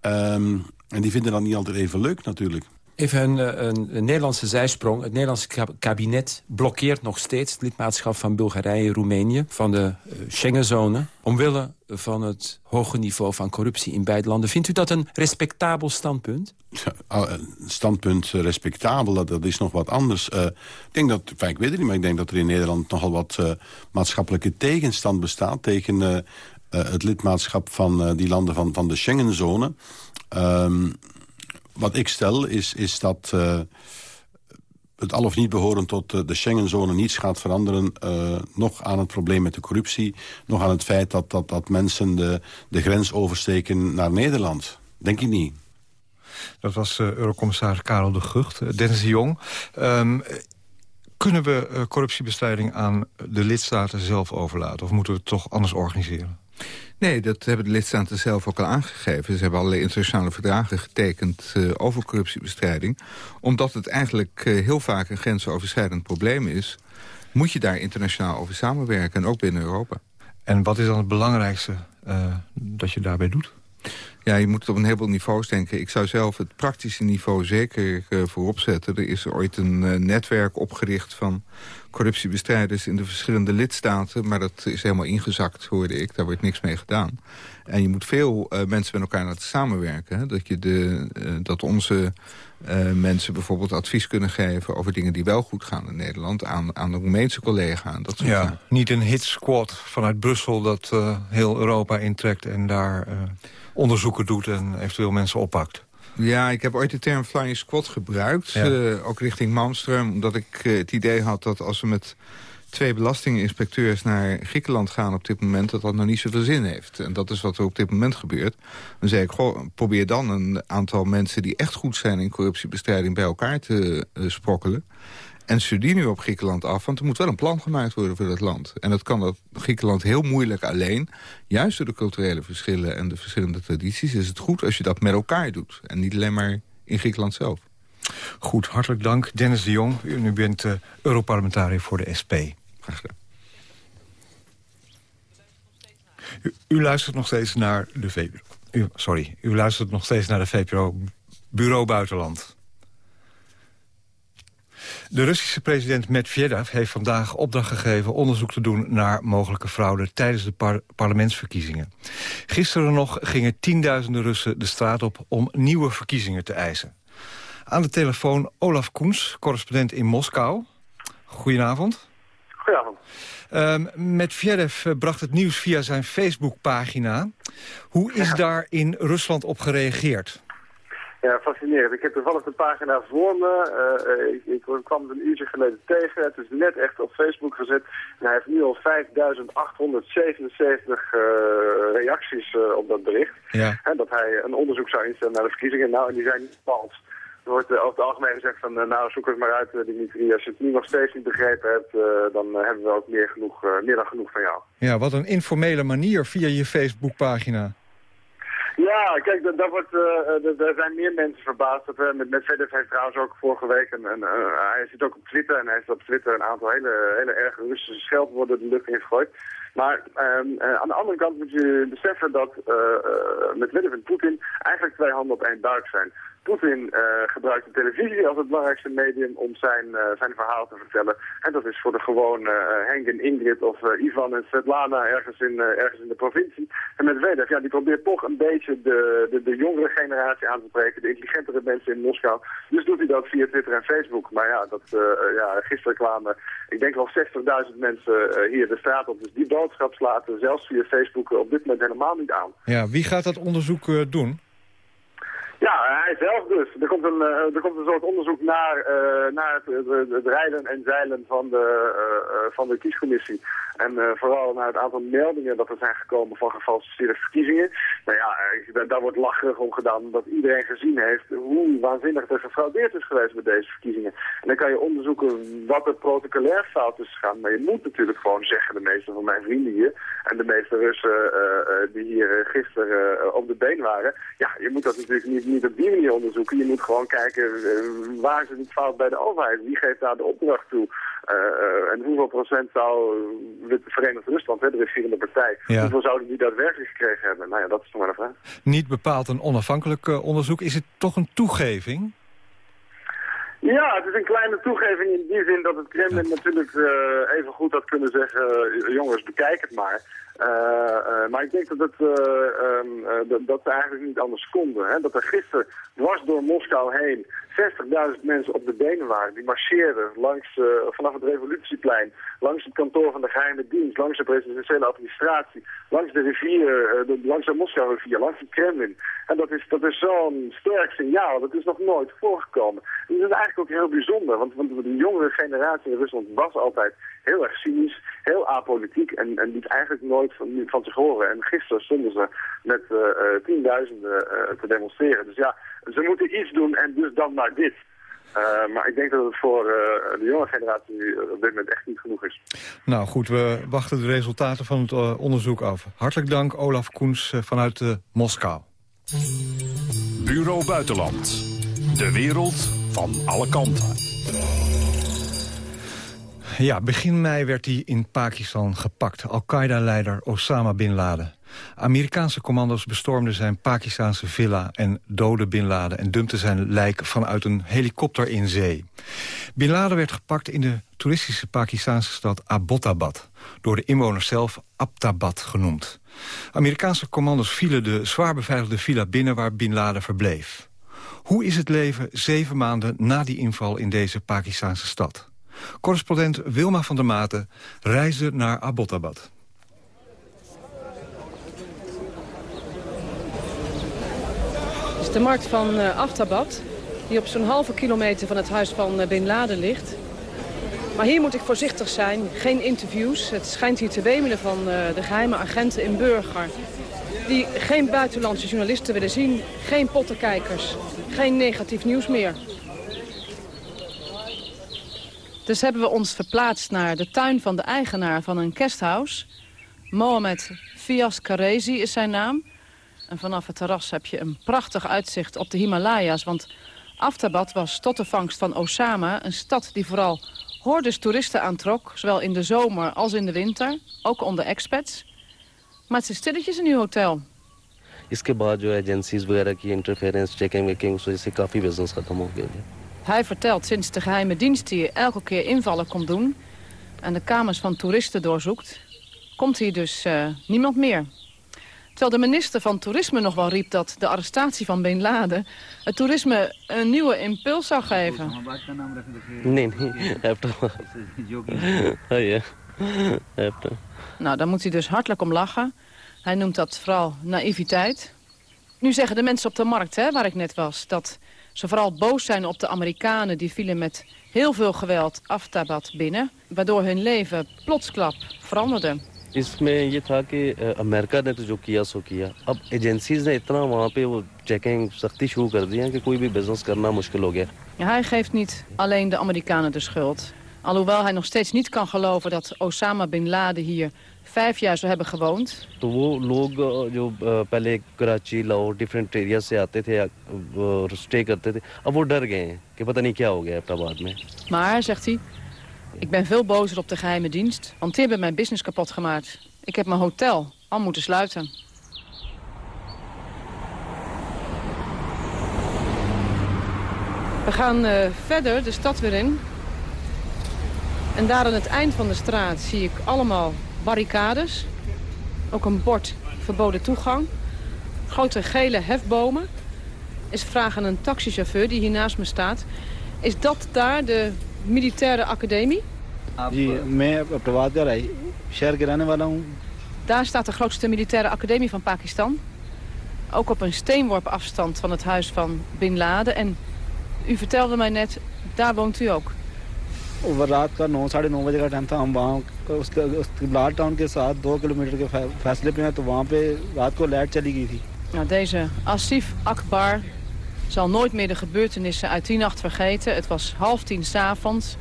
Um, en die vinden dat niet altijd even leuk natuurlijk. Even een, een, een, Nederlandse zijsprong. Het Nederlandse kabinet blokkeert nog steeds het lidmaatschap van Bulgarije en Roemenië... van de uh, Schengenzone, omwille van het hoge niveau van corruptie in beide landen. Vindt u dat een respectabel standpunt? Een standpunt respectabel, dat, dat is nog wat anders. Ik denk dat, enfin, ik weet het niet, maar ik denk dat er in Nederland nogal wat maatschappelijke tegenstand bestaat... tegen het lidmaatschap van die landen van, van de Schengenzone... Um, wat ik stel is, is dat uh, het al of niet behoren tot uh, de Schengenzone niets gaat veranderen. Uh, nog aan het probleem met de corruptie. Nog aan het feit dat, dat, dat mensen de, de grens oversteken naar Nederland. Denk ik niet. Dat was Eurocommissaris Karel de Gucht. Dennis de Jong. Um, kunnen we corruptiebestrijding aan de lidstaten zelf overlaten? Of moeten we het toch anders organiseren? Nee, dat hebben de lidstaten zelf ook al aangegeven. Ze hebben allerlei internationale verdragen getekend uh, over corruptiebestrijding. Omdat het eigenlijk uh, heel vaak een grensoverschrijdend probleem is... moet je daar internationaal over samenwerken, en ook binnen Europa. En wat is dan het belangrijkste uh, dat je daarbij doet? Ja, je moet het op een heleboel niveaus denken. Ik zou zelf het praktische niveau zeker uh, voorop zetten. Er is ooit een uh, netwerk opgericht van corruptiebestrijders in de verschillende lidstaten. Maar dat is helemaal ingezakt, hoorde ik. Daar wordt niks mee gedaan. En je moet veel uh, mensen met elkaar laten samenwerken. Hè? Dat, je de, dat onze mensen bijvoorbeeld advies kunnen geven... over dingen die wel goed gaan in Nederland... aan, aan de Roemeense collega. En dat soort ja, niet een hit squad vanuit Brussel dat heel Europa intrekt... en daar onderzoeken doet en eventueel mensen oppakt. Ja, ik heb ooit de term flying squad gebruikt. Ja. Uh, ook richting Malmström. Omdat ik uh, het idee had dat als we met twee belastinginspecteurs naar Griekenland gaan op dit moment... dat dat nog niet zoveel zin heeft. En dat is wat er op dit moment gebeurt. Dan zei ik, goh, probeer dan een aantal mensen... die echt goed zijn in corruptiebestrijding bij elkaar te uh, sprokkelen. En studie nu op Griekenland af, want er moet wel een plan gemaakt worden voor dat land. En dat kan dat Griekenland heel moeilijk alleen. Juist door de culturele verschillen en de verschillende tradities... is het goed als je dat met elkaar doet. En niet alleen maar in Griekenland zelf. Goed, hartelijk dank. Dennis de Jong, u bent uh, Europarlementariër voor de SP. Graag gedaan. U, u, luistert nog steeds naar de VPRO. U, sorry, u luistert nog steeds naar de VPRO Bureau Buitenland. De Russische president Medvedev heeft vandaag opdracht gegeven... onderzoek te doen naar mogelijke fraude tijdens de par parlementsverkiezingen. Gisteren nog gingen tienduizenden Russen de straat op om nieuwe verkiezingen te eisen. Aan de telefoon Olaf Koens, correspondent in Moskou. Goedenavond. Goedenavond. Um, Medvedev bracht het nieuws via zijn Facebookpagina. Hoe is ja. daar in Rusland op gereageerd? Ja, fascinerend. Ik heb toevallig de pagina voor me. Uh, ik, ik, kwam het een uurtje geleden tegen. Het is net echt op Facebook gezet. En hij heeft nu al 5877 uh, reacties uh, op dat bericht. Ja. En dat hij een onderzoek zou instellen naar de verkiezingen. Nou, en die zijn niet vals. Er wordt over het algemeen gezegd van, nou zoek het maar uit Dimitri. Als je het nu nog steeds niet begrepen hebt, dan hebben we ook meer, genoeg, meer dan genoeg van jou. Ja, wat een informele manier via je Facebookpagina. Ja, kijk, daar, wordt, uh, er zijn meer mensen verbaasd. Dat, uh, met Medvedev heeft trouwens ook vorige week, en, hij zit ook op Twitter, en hij heeft op Twitter een aantal hele, hele erg Russische scheldwoorden de lucht ingegooid. Maar um, aan de andere kant moet je beseffen dat Medvedev en Poetin eigenlijk twee handen op één buik zijn. Poetin uh, gebruikt de televisie als het belangrijkste medium om zijn, uh, zijn verhaal te vertellen. En dat is voor de gewone uh, Henk en Ingrid of Ivan en Svetlana ergens in, ergens in de provincie. En Medvedev, ja, die probeert toch een beetje de, de, de jongere generatie aan te spreken, de intelligentere mensen in Moskou. Dus doet hij dat via Twitter en Facebook. Maar ja, dat, ja gisteren kwamen, ik denk wel 60.000 mensen hier de straat op. Dus die boodschap slaat zelfs via Facebook op dit moment helemaal niet aan. Ja, wie gaat dat onderzoek doen? Ja, hij zelf dus. Er komt een, uh, er komt een soort onderzoek naar, uh, naar het, het, rijden en zeilen van de, uh, van de kiescommissie. En vooral naar het aantal meldingen dat er zijn gekomen van gefalsificeerde verkiezingen. Nou ja, daar wordt lacherig om gedaan omdat iedereen gezien heeft hoe waanzinnig er gefraudeerd is geweest met deze verkiezingen. En dan kan je onderzoeken wat er protocolair fout is gegaan. Maar je moet natuurlijk gewoon zeggen, de meeste van mijn vrienden hier en de meeste Russen die hier gisteren op de been waren. Ja, je moet dat natuurlijk niet niet op die manier onderzoeken. Je moet gewoon kijken uh, waar zit het fout bij de overheid. Wie geeft daar de opdracht toe? Uh, uh, en hoeveel procent zou de Verenigd Rusland, hè, de regerende partij, Ja. hoeveel zouden die daadwerkelijk gekregen hebben? Nou ja, dat is toch maar de vraag. Niet bepaald een onafhankelijk onderzoek. Is het toch een toegeving? Ja, het is een kleine toegeving in die zin dat het Kremlin natuurlijk uh, even goed had kunnen zeggen, jongens, bekijk het maar. Uh, maar ik denk dat, het, um, dat, dat ze eigenlijk niet anders konden. Hè? Dat er gisteren dwars door Moskou heen 60.000 mensen op de benen waren. Die marcheerden langs, vanaf het revolutieplein, langs het kantoor van de geheime dienst, langs de presidentiële administratie, langs de rivier, de, langs de Moskou-rivier, langs het Kremlin. En dat is, dat is zo'n sterk signaal. Dat is nog nooit voorgekomen. En dat is eigenlijk ook heel bijzonder, want, want de jongere generatie in Rusland was altijd heel erg cynisch, heel apolitiek en, en liet eigenlijk nooit van, van zich horen. En gisteren stonden ze met uh, uh, tienduizenden uh, te demonstreren. Dus ja, ze moeten iets doen en dus dan maar dit. Uh, maar ik denk dat het voor uh, de jonge generatie op dit moment echt niet genoeg is. Nou goed, we wachten de resultaten van het uh, onderzoek af. Hartelijk dank Olaf Koens vanuit Moskou. Bureau Buitenland. De wereld van alle kanten. Ja, begin mei werd hij in Pakistan gepakt. Al-Qaeda-leider Osama Bin Laden. Amerikaanse commando's bestormden zijn Pakistanse villa en doden Bin Laden... en dumpten zijn lijk vanuit een helikopter in zee. Bin Laden werd gepakt in de toeristische Pakistanse stad Abbottabad... door de inwoners zelf Abtabad genoemd. Amerikaanse commando's vielen de zwaar beveiligde villa binnen waar Bin Laden verbleef. Hoe is het leven zeven maanden na die inval in deze Pakistanse stad? Correspondent Wilma van der Maten reisde naar Abbottabad. Het is de markt van uh, Aftabad, die op zo'n halve kilometer van het huis van uh, Bin Laden ligt. Maar hier moet ik voorzichtig zijn, geen interviews. Het schijnt hier te wemelen van uh, de geheime agenten in Burger... die geen buitenlandse journalisten willen zien, geen pottenkijkers, geen negatief nieuws meer. Dus hebben we ons verplaatst naar de tuin van de eigenaar van een guesthouse. Mohamed Fias Karezi is zijn naam. En vanaf het terras heb je een prachtig uitzicht op de Himalaya's. Want Aftabad was tot de vangst van Osama een stad die vooral hordes toeristen aantrok. Zowel in de zomer als in de winter, ook onder expats. Maar het is stilletjes een nieuw hotel. इसके बाद जो एजेंसीज वगैरह की interference checking waking उस वजह से काफ़ी बिजनेस ख़त्म हो गया है hij vertelt sinds de geheime dienst hier elke keer invallen komt doen... en de kamers van toeristen doorzoekt, komt hier dus uh, niemand meer. Terwijl de minister van Toerisme nog wel riep dat de arrestatie van Bin Laden... het toerisme een nieuwe impuls zou geven. Nee, nee, *laughs* oh, ja. Nou, daar moet hij dus hartelijk om lachen. Hij noemt dat vooral naïviteit. Nu zeggen de mensen op de markt, hè, waar ik net was... dat ze vooral boos zijn op de Amerikanen. Die vielen met heel veel geweld Aftabad binnen. Waardoor hun leven plotsklap veranderde. इसमें ये था कि अमेरिका ने तो जो किया सो किया अब एजेंसीज ने इतना वहाँ पे वो चेकिंग सख्ती शुरू कर दी है कि कोई भी बिजनेस करना मुश्किल हो गया Ja, hij geeft niet alleen de Amerikanen de schuld. Alhoewel hij nog steeds niet kan geloven dat Osama Bin Laden hier vijf jaar zo hebben gewoond. Wo log Karachi, Lahore, different areas wo. Maar zegt hij, ik ben veel bozer op de geheime dienst, want die hebben mijn business kapot gemaakt. Ik heb mijn hotel al moeten sluiten. We gaan eh, verder de stad weer in. En daar aan het eind van de straat zie ik allemaal barricades. Ook een bord verboden toegang. Grote gele hefbomen. Is vragen aan een taxichauffeur die hier naast me staat. Is dat daar de militaire academie? Daar staat de grootste militaire academie van Pakistan. Ook op een steenworp afstand van het huis van Bin Laden. En u vertelde mij net, daar woont u ook रात का नौ साढ़े नौ बजे का टाइम था हम वहाँ उसके लाल टाउन के साथ दो किलोमीटर के फैसले पे हैं तो वहाँ पे रात को लाइट चली गई थी Nou, deze Asif Akbar zal nooit meer de gebeurtenissen uit die nacht vergeten. Het was half tien s'avonds,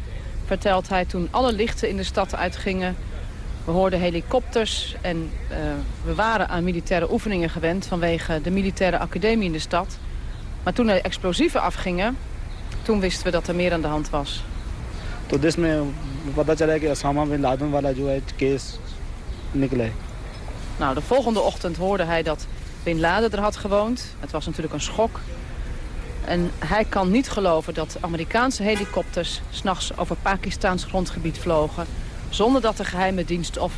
vertelt hij, toen alle lichten in de stad uitgingen. We hoorden helikopters en uh, we waren aan militaire oefeningen gewend... vanwege de militaire academie in de stad. Maar toen er explosieven afgingen, toen wisten we dat er meer aan de hand was. तो जिसमें पता चला कि असामा बिन लादन वाला जो है केस निकला है Nou, de volgende ochtend hoorde hij dat Bin Laden er had gewoond. Het was natuurlijk een schok. En hij kan niet geloven dat Amerikaanse helikopters... s'nachts over Pakistaans grondgebied vlogen... zonder dat de geheime dienst of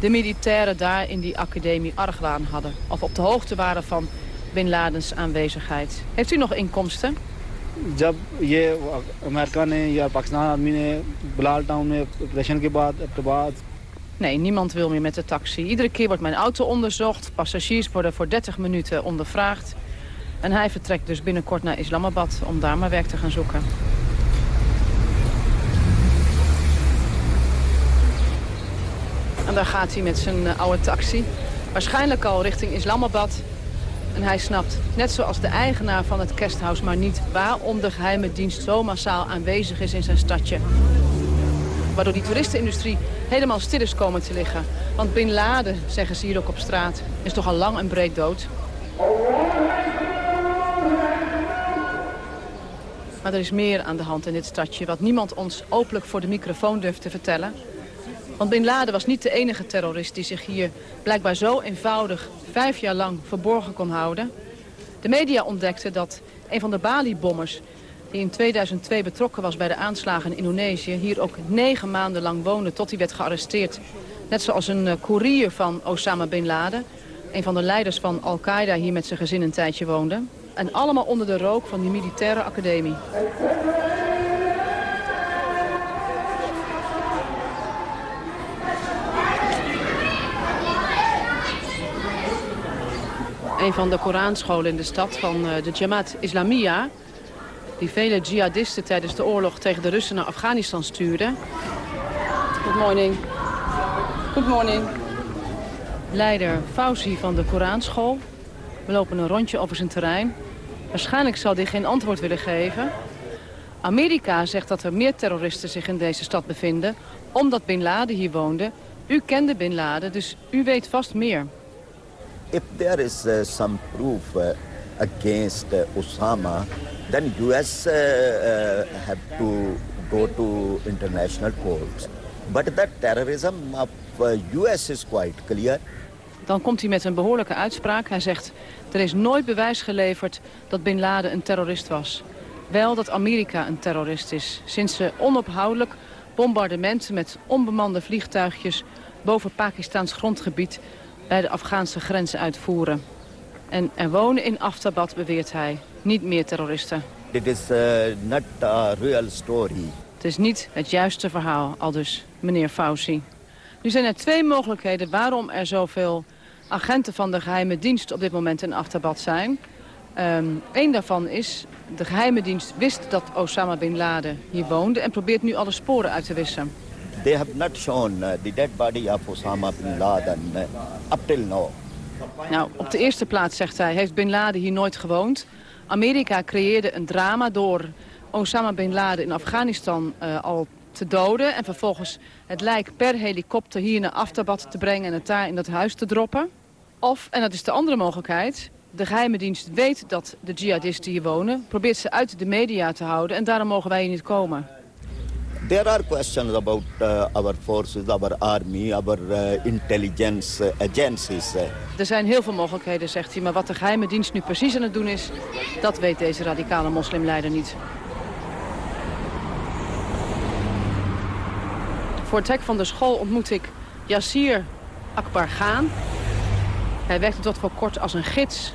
de militairen daar in die academie argwaan hadden. Of op de hoogte waren van Bin Ladens aanwezigheid. Heeft u nog inkomsten? जब ये अमेरिका ने या पाकिस्तान आर्मी ने बलाल टाउन में ऑपरेशन के बाद अब बाद Nee, niemand wil meer met de taxi. Iedere keer wordt mijn auto onderzocht. Passagiers worden voor 30 minuten ondervraagd. En hij vertrekt dus binnenkort naar Islamabad om daar maar werk te gaan zoeken. En daar gaat hij met zijn oude taxi. Waarschijnlijk al richting Islamabad. En hij snapt, net zoals de eigenaar van het kersthuis, maar niet waarom de geheime dienst zo massaal aanwezig is in zijn stadje. Waardoor die toeristenindustrie helemaal stil is komen te liggen. Want Bin Laden, zeggen ze hier ook op straat, is toch al lang en breed dood. Maar er is meer aan de hand in dit stadje... wat niemand ons openlijk voor de microfoon durft te vertellen. Want Bin Laden was niet de enige terrorist die zich hier blijkbaar zo eenvoudig vijf jaar lang verborgen kon houden. De media ontdekten dat een van de Bali-bommers die in 2002 betrokken was bij de aanslagen in Indonesië... hier ook negen maanden lang woonde tot hij werd gearresteerd. Net zoals een uh, koerier van Osama Bin Laden. Een van de leiders van Al-Qaeda hier met zijn gezin een tijdje woonde. En allemaal onder de rook van die militaire academie. Een van de Koranscholen in de stad van de Jamaat Islamia... die vele jihadisten tijdens de oorlog tegen de Russen naar Afghanistan stuurden. Good morning. Good morning. Leider Fauzi van de Koranschool. We lopen een rondje over zijn terrein. Waarschijnlijk zal hij geen antwoord willen geven. Amerika zegt dat er meer terroristen zich in deze stad bevinden... omdat Bin Laden hier woonde. U kende Bin Laden, dus u weet vast meer. If there is uh, some proof uh, against uh, Osama, then U.S. have to go to international courts. But the terrorism of U.S. is quite clear. Dan komt hij met een behoorlijke uitspraak. Hij zegt, er is nooit bewijs geleverd dat Bin Laden een terrorist was. Wel dat Amerika een terrorist is. Sinds ze onophoudelijk bombardementen met onbemande vliegtuigjes boven Pakistaans grondgebied bij de Afghaanse grenzen uitvoeren. En er wonen in Aftabad, beweert hij, niet meer terroristen. Dit is uh, not a real story. Het is niet het juiste verhaal, al dus meneer Fauci. Nu zijn er twee mogelijkheden waarom er zoveel agenten van de geheime dienst op dit moment in Achterbad zijn. Eén ehm, daarvan is, de geheime dienst wist dat Osama Bin Laden hier woonde... en probeert nu alle sporen uit te wissen. They have not shown uh, the dead body of Osama Bin Laden uh, up till now. Nou, op de eerste plaats, zegt hij, heeft Bin Laden hier nooit gewoond. Amerika creëerde een drama door Osama Bin Laden in Afghanistan uh, al te doden... en vervolgens het lijk per helikopter hier naar Aftabad te brengen... en het daar in dat huis te droppen. Of, en dat is de andere mogelijkheid... de geheime dienst weet dat de jihadisten hier wonen... probeert ze uit de media te houden en daarom mogen wij hier niet komen. There are questions about uh, our forces, our army, our uh, intelligence agencies. Er zijn heel veel mogelijkheden, zegt hij. Maar wat de geheime dienst nu precies aan het doen is... dat weet deze radicale moslimleider niet. Voor het hek van de school ontmoet ik Yassir Akbar Gaan. Hij werkte tot voor kort als een gids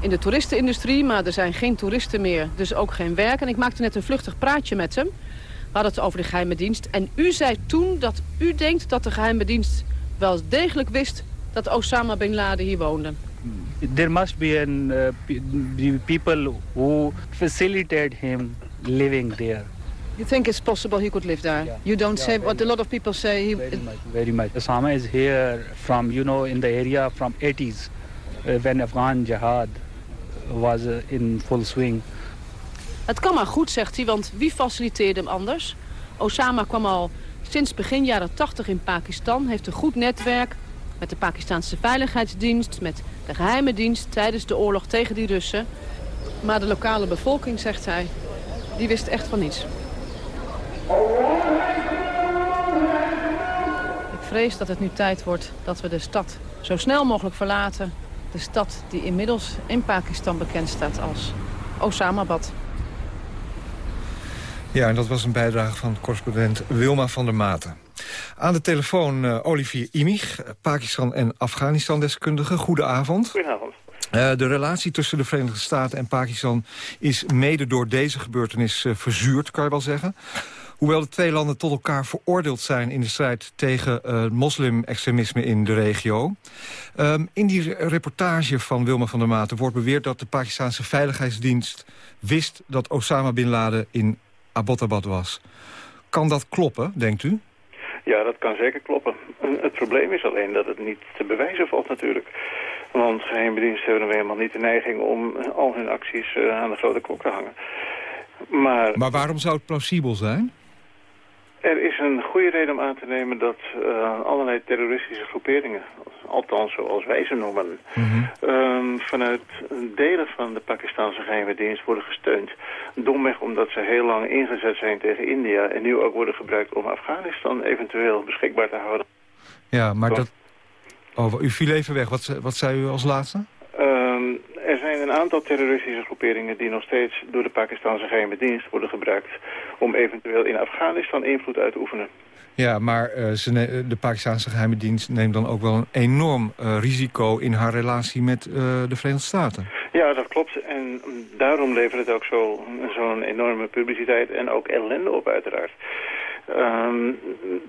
in de toeristenindustrie, maar er zijn geen toeristen meer, dus ook geen werk. En ik maakte net een vluchtig praatje met hem. We hadden het over de geheime dienst. En u zei toen dat u denkt dat de geheime dienst wel degelijk wist dat Osama Bin Laden hier woonde. There must be an, uh, people who facilitate him living there. You think it's possible he could live there? Yeah. You don't yeah, say what a lot of people say. He, very much, very much. Osama is here from, you know, in the area from 80s, uh, when Afghan jihad was uh, in full swing. Het kan maar goed, zegt hij, want wie faciliteerde hem anders? Osama kwam al sinds begin jaren 80 in Pakistan, heeft een goed netwerk met de Pakistanse Veiligheidsdienst, met de geheime dienst tijdens de oorlog tegen die Russen. Maar de lokale bevolking, zegt hij, die wist echt van niets. Ik vrees dat het nu tijd wordt dat we de stad zo snel mogelijk verlaten. De stad die inmiddels in Pakistan bekend staat als Osamabad. Ja, en dat was een bijdrage van correspondent Wilma van der Maten. Aan de telefoon uh, Olivier Imig, Pakistan- en Afghanistan-deskundige. Goedenavond. Goedenavond. Uh, de relatie tussen de Verenigde Staten en Pakistan is mede door deze gebeurtenis uh, verzuurd, kan je wel zeggen. Hoewel de twee landen tot elkaar veroordeeld zijn in de strijd tegen uh, moslim-extremisme in de regio. Um, in die reportage van Wilma van der Maten wordt beweerd dat de Pakistanse Veiligheidsdienst wist dat Osama Bin Laden in Abbottabad was. Kan dat kloppen, denkt u? Ja, dat kan zeker kloppen. Het probleem is alleen dat het niet te bewijzen valt natuurlijk. Want geheime diensten hebben nou helemaal niet de neiging om al hun acties uh, aan de grote klok te hangen. Maar, maar waarom zou het plausibel zijn? Er is een goede reden om aan te nemen dat uh, allerlei terroristische groeperingen, althans zoals wij ze noemen, mm um, vanuit delen van de Pakistanse geheime dienst worden gesteund. Domweg omdat ze heel lang ingezet zijn tegen India en nu ook worden gebruikt om Afghanistan eventueel beschikbaar te houden. Ja, maar dat... Oh, u viel even weg. Wat, wat zei u als laatste? Um, een aantal terroristische groeperingen die nog steeds door de Pakistanse geheime dienst worden gebruikt om eventueel in Afghanistan invloed uit te oefenen. Ja, maar uh, ze de Pakistanse geheime dienst neemt dan ook wel een enorm uh, risico in haar relatie met uh, de Verenigde Staten. Ja, dat klopt. En daarom levert het ook zo'n zo enorme publiciteit en ook ellende op uiteraard. Um,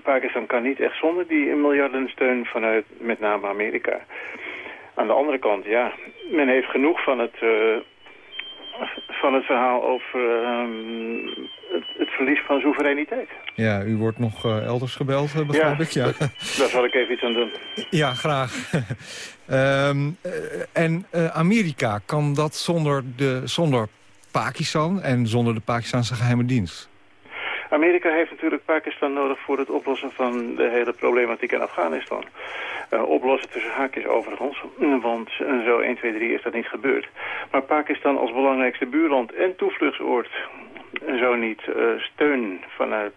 Pakistan kan niet echt zonder die miljardensteun vanuit met name Amerika. Aan de andere kant, ja, men heeft genoeg van het, uh, van het verhaal over uh, het, het, verlies van soevereiniteit. Ja, u wordt nog uh, elders gebeld, begrijp ja, ik. Ja, *laughs* daar zal ik even iets aan doen. Ja, graag. um, *laughs* en Amerika, kan dat zonder, de, zonder Pakistan en zonder de Pakistanse geheime dienst? Amerika heeft natuurlijk Pakistan nodig voor het oplossen van de hele problematiek in Afghanistan. Uh, oplossen tussen haakjes overigens, want zo 1, 2, 3 is dat niet gebeurd. Maar Pakistan als belangrijkste buurland en toevluchtsoord zo niet steun vanuit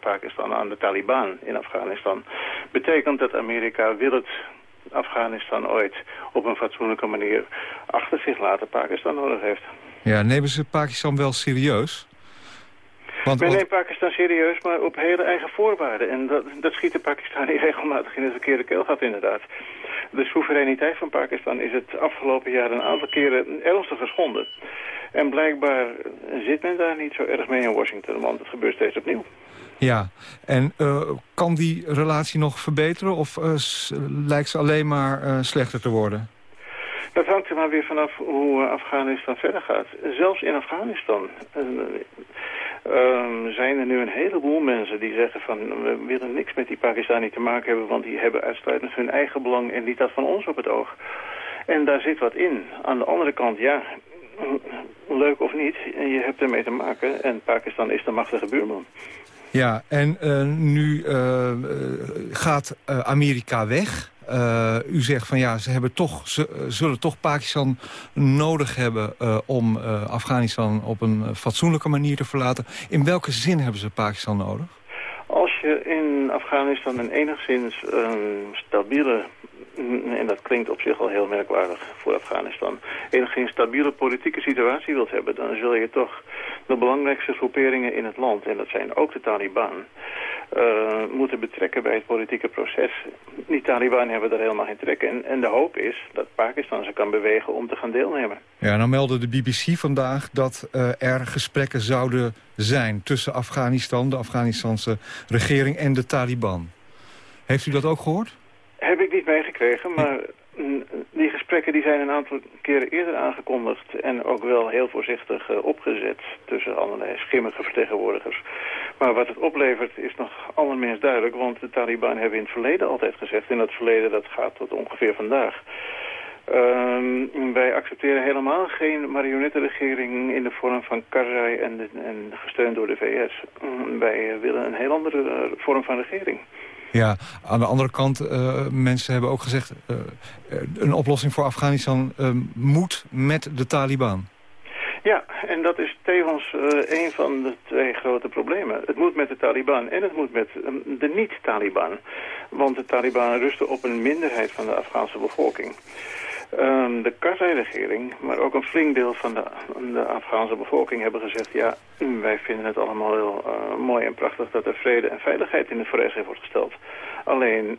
Pakistan aan de Taliban in Afghanistan... betekent dat Amerika wil het Afghanistan ooit op een fatsoenlijke manier achter zich laten Pakistan nodig heeft. Ja, nemen ze Pakistan wel serieus? Want, Men neemt Pakistan serieus, maar op hele eigen voorwaarden. En dat, dat schiet de Pakistani *laughs* regelmatig in het verkeerde keelgat inderdaad. De soevereiniteit van Pakistan is het afgelopen jaar een aantal keren ernstig geschonden. En blijkbaar zit men daar niet zo erg mee in Washington, want het gebeurt steeds opnieuw. Ja, en uh, kan die relatie nog verbeteren of uh, lijkt ze alleen maar uh, slechter te worden? Dat hangt er maar weer vanaf hoe Afghanistan verder gaat. Zelfs in Afghanistan um, zijn er nu een heleboel mensen die zeggen van... we willen niks met die Pakistani te maken hebben... want die hebben uitsluitend hun eigen belang en niet dat van ons op het oog. En daar zit wat in. Aan de andere kant, ja, leuk of niet, je hebt ermee te maken. En Pakistan is de machtige buurman. Ja, en uh, nu uh, gaat Amerika weg. U zegt van ja, ze, hebben toch, ze zullen toch Pakistan nodig hebben om Afghanistan op een fatsoenlijke manier te verlaten. In welke zin hebben ze Pakistan nodig? Je in Afghanistan een enigszins stabiele en dat klinkt op zich al heel merkwaardig voor Afghanistan, enigszins stabiele politieke situatie wilt hebben, dan zul je toch de belangrijkste groeperingen in het land, en dat zijn ook de Taliban, uh, moeten betrekken bij het politieke proces. Die Taliban hebben daar helemaal geen trek in. En de hoop is dat Pakistan ze kan bewegen om te gaan deelnemen. Ja, nou meldde de BBC vandaag dat uh, er gesprekken zouden zijn tussen Afghanistan, de Afghanistanse regering en de Taliban. Heeft u dat ook gehoord? Heb ik niet meegekregen, maar die gesprekken die zijn een aantal keren eerder aangekondigd en ook wel heel voorzichtig uh, opgezet tussen allerlei schimmige vertegenwoordigers. Maar wat het oplevert is nog allerminst duidelijk, want de Taliban hebben in het verleden altijd gezegd, in dat verleden dat gaat tot ongeveer vandaag, uh, wij accepteren helemaal geen marionettenregering in de vorm van Karzai en, en gesteund door de VS. Uh, wij willen een heel andere vorm van regering. Ja, aan de andere kant, uh, mensen hebben ook gezegd... Uh, een oplossing voor Afghanistan moet met de Taliban. Ja, en dat is tevens een van de twee grote problemen. Het moet met de Taliban en het moet met de niet-Taliban. Want de Taliban rusten op een minderheid van de Afghaanse bevolking. Um, de Karzai-regering, maar ook een flink deel van de, de, Afghaanse bevolking hebben gezegd... ja, wij vinden het allemaal heel uh, mooi en prachtig dat er vrede en veiligheid in de voorziening wordt gesteld. Alleen,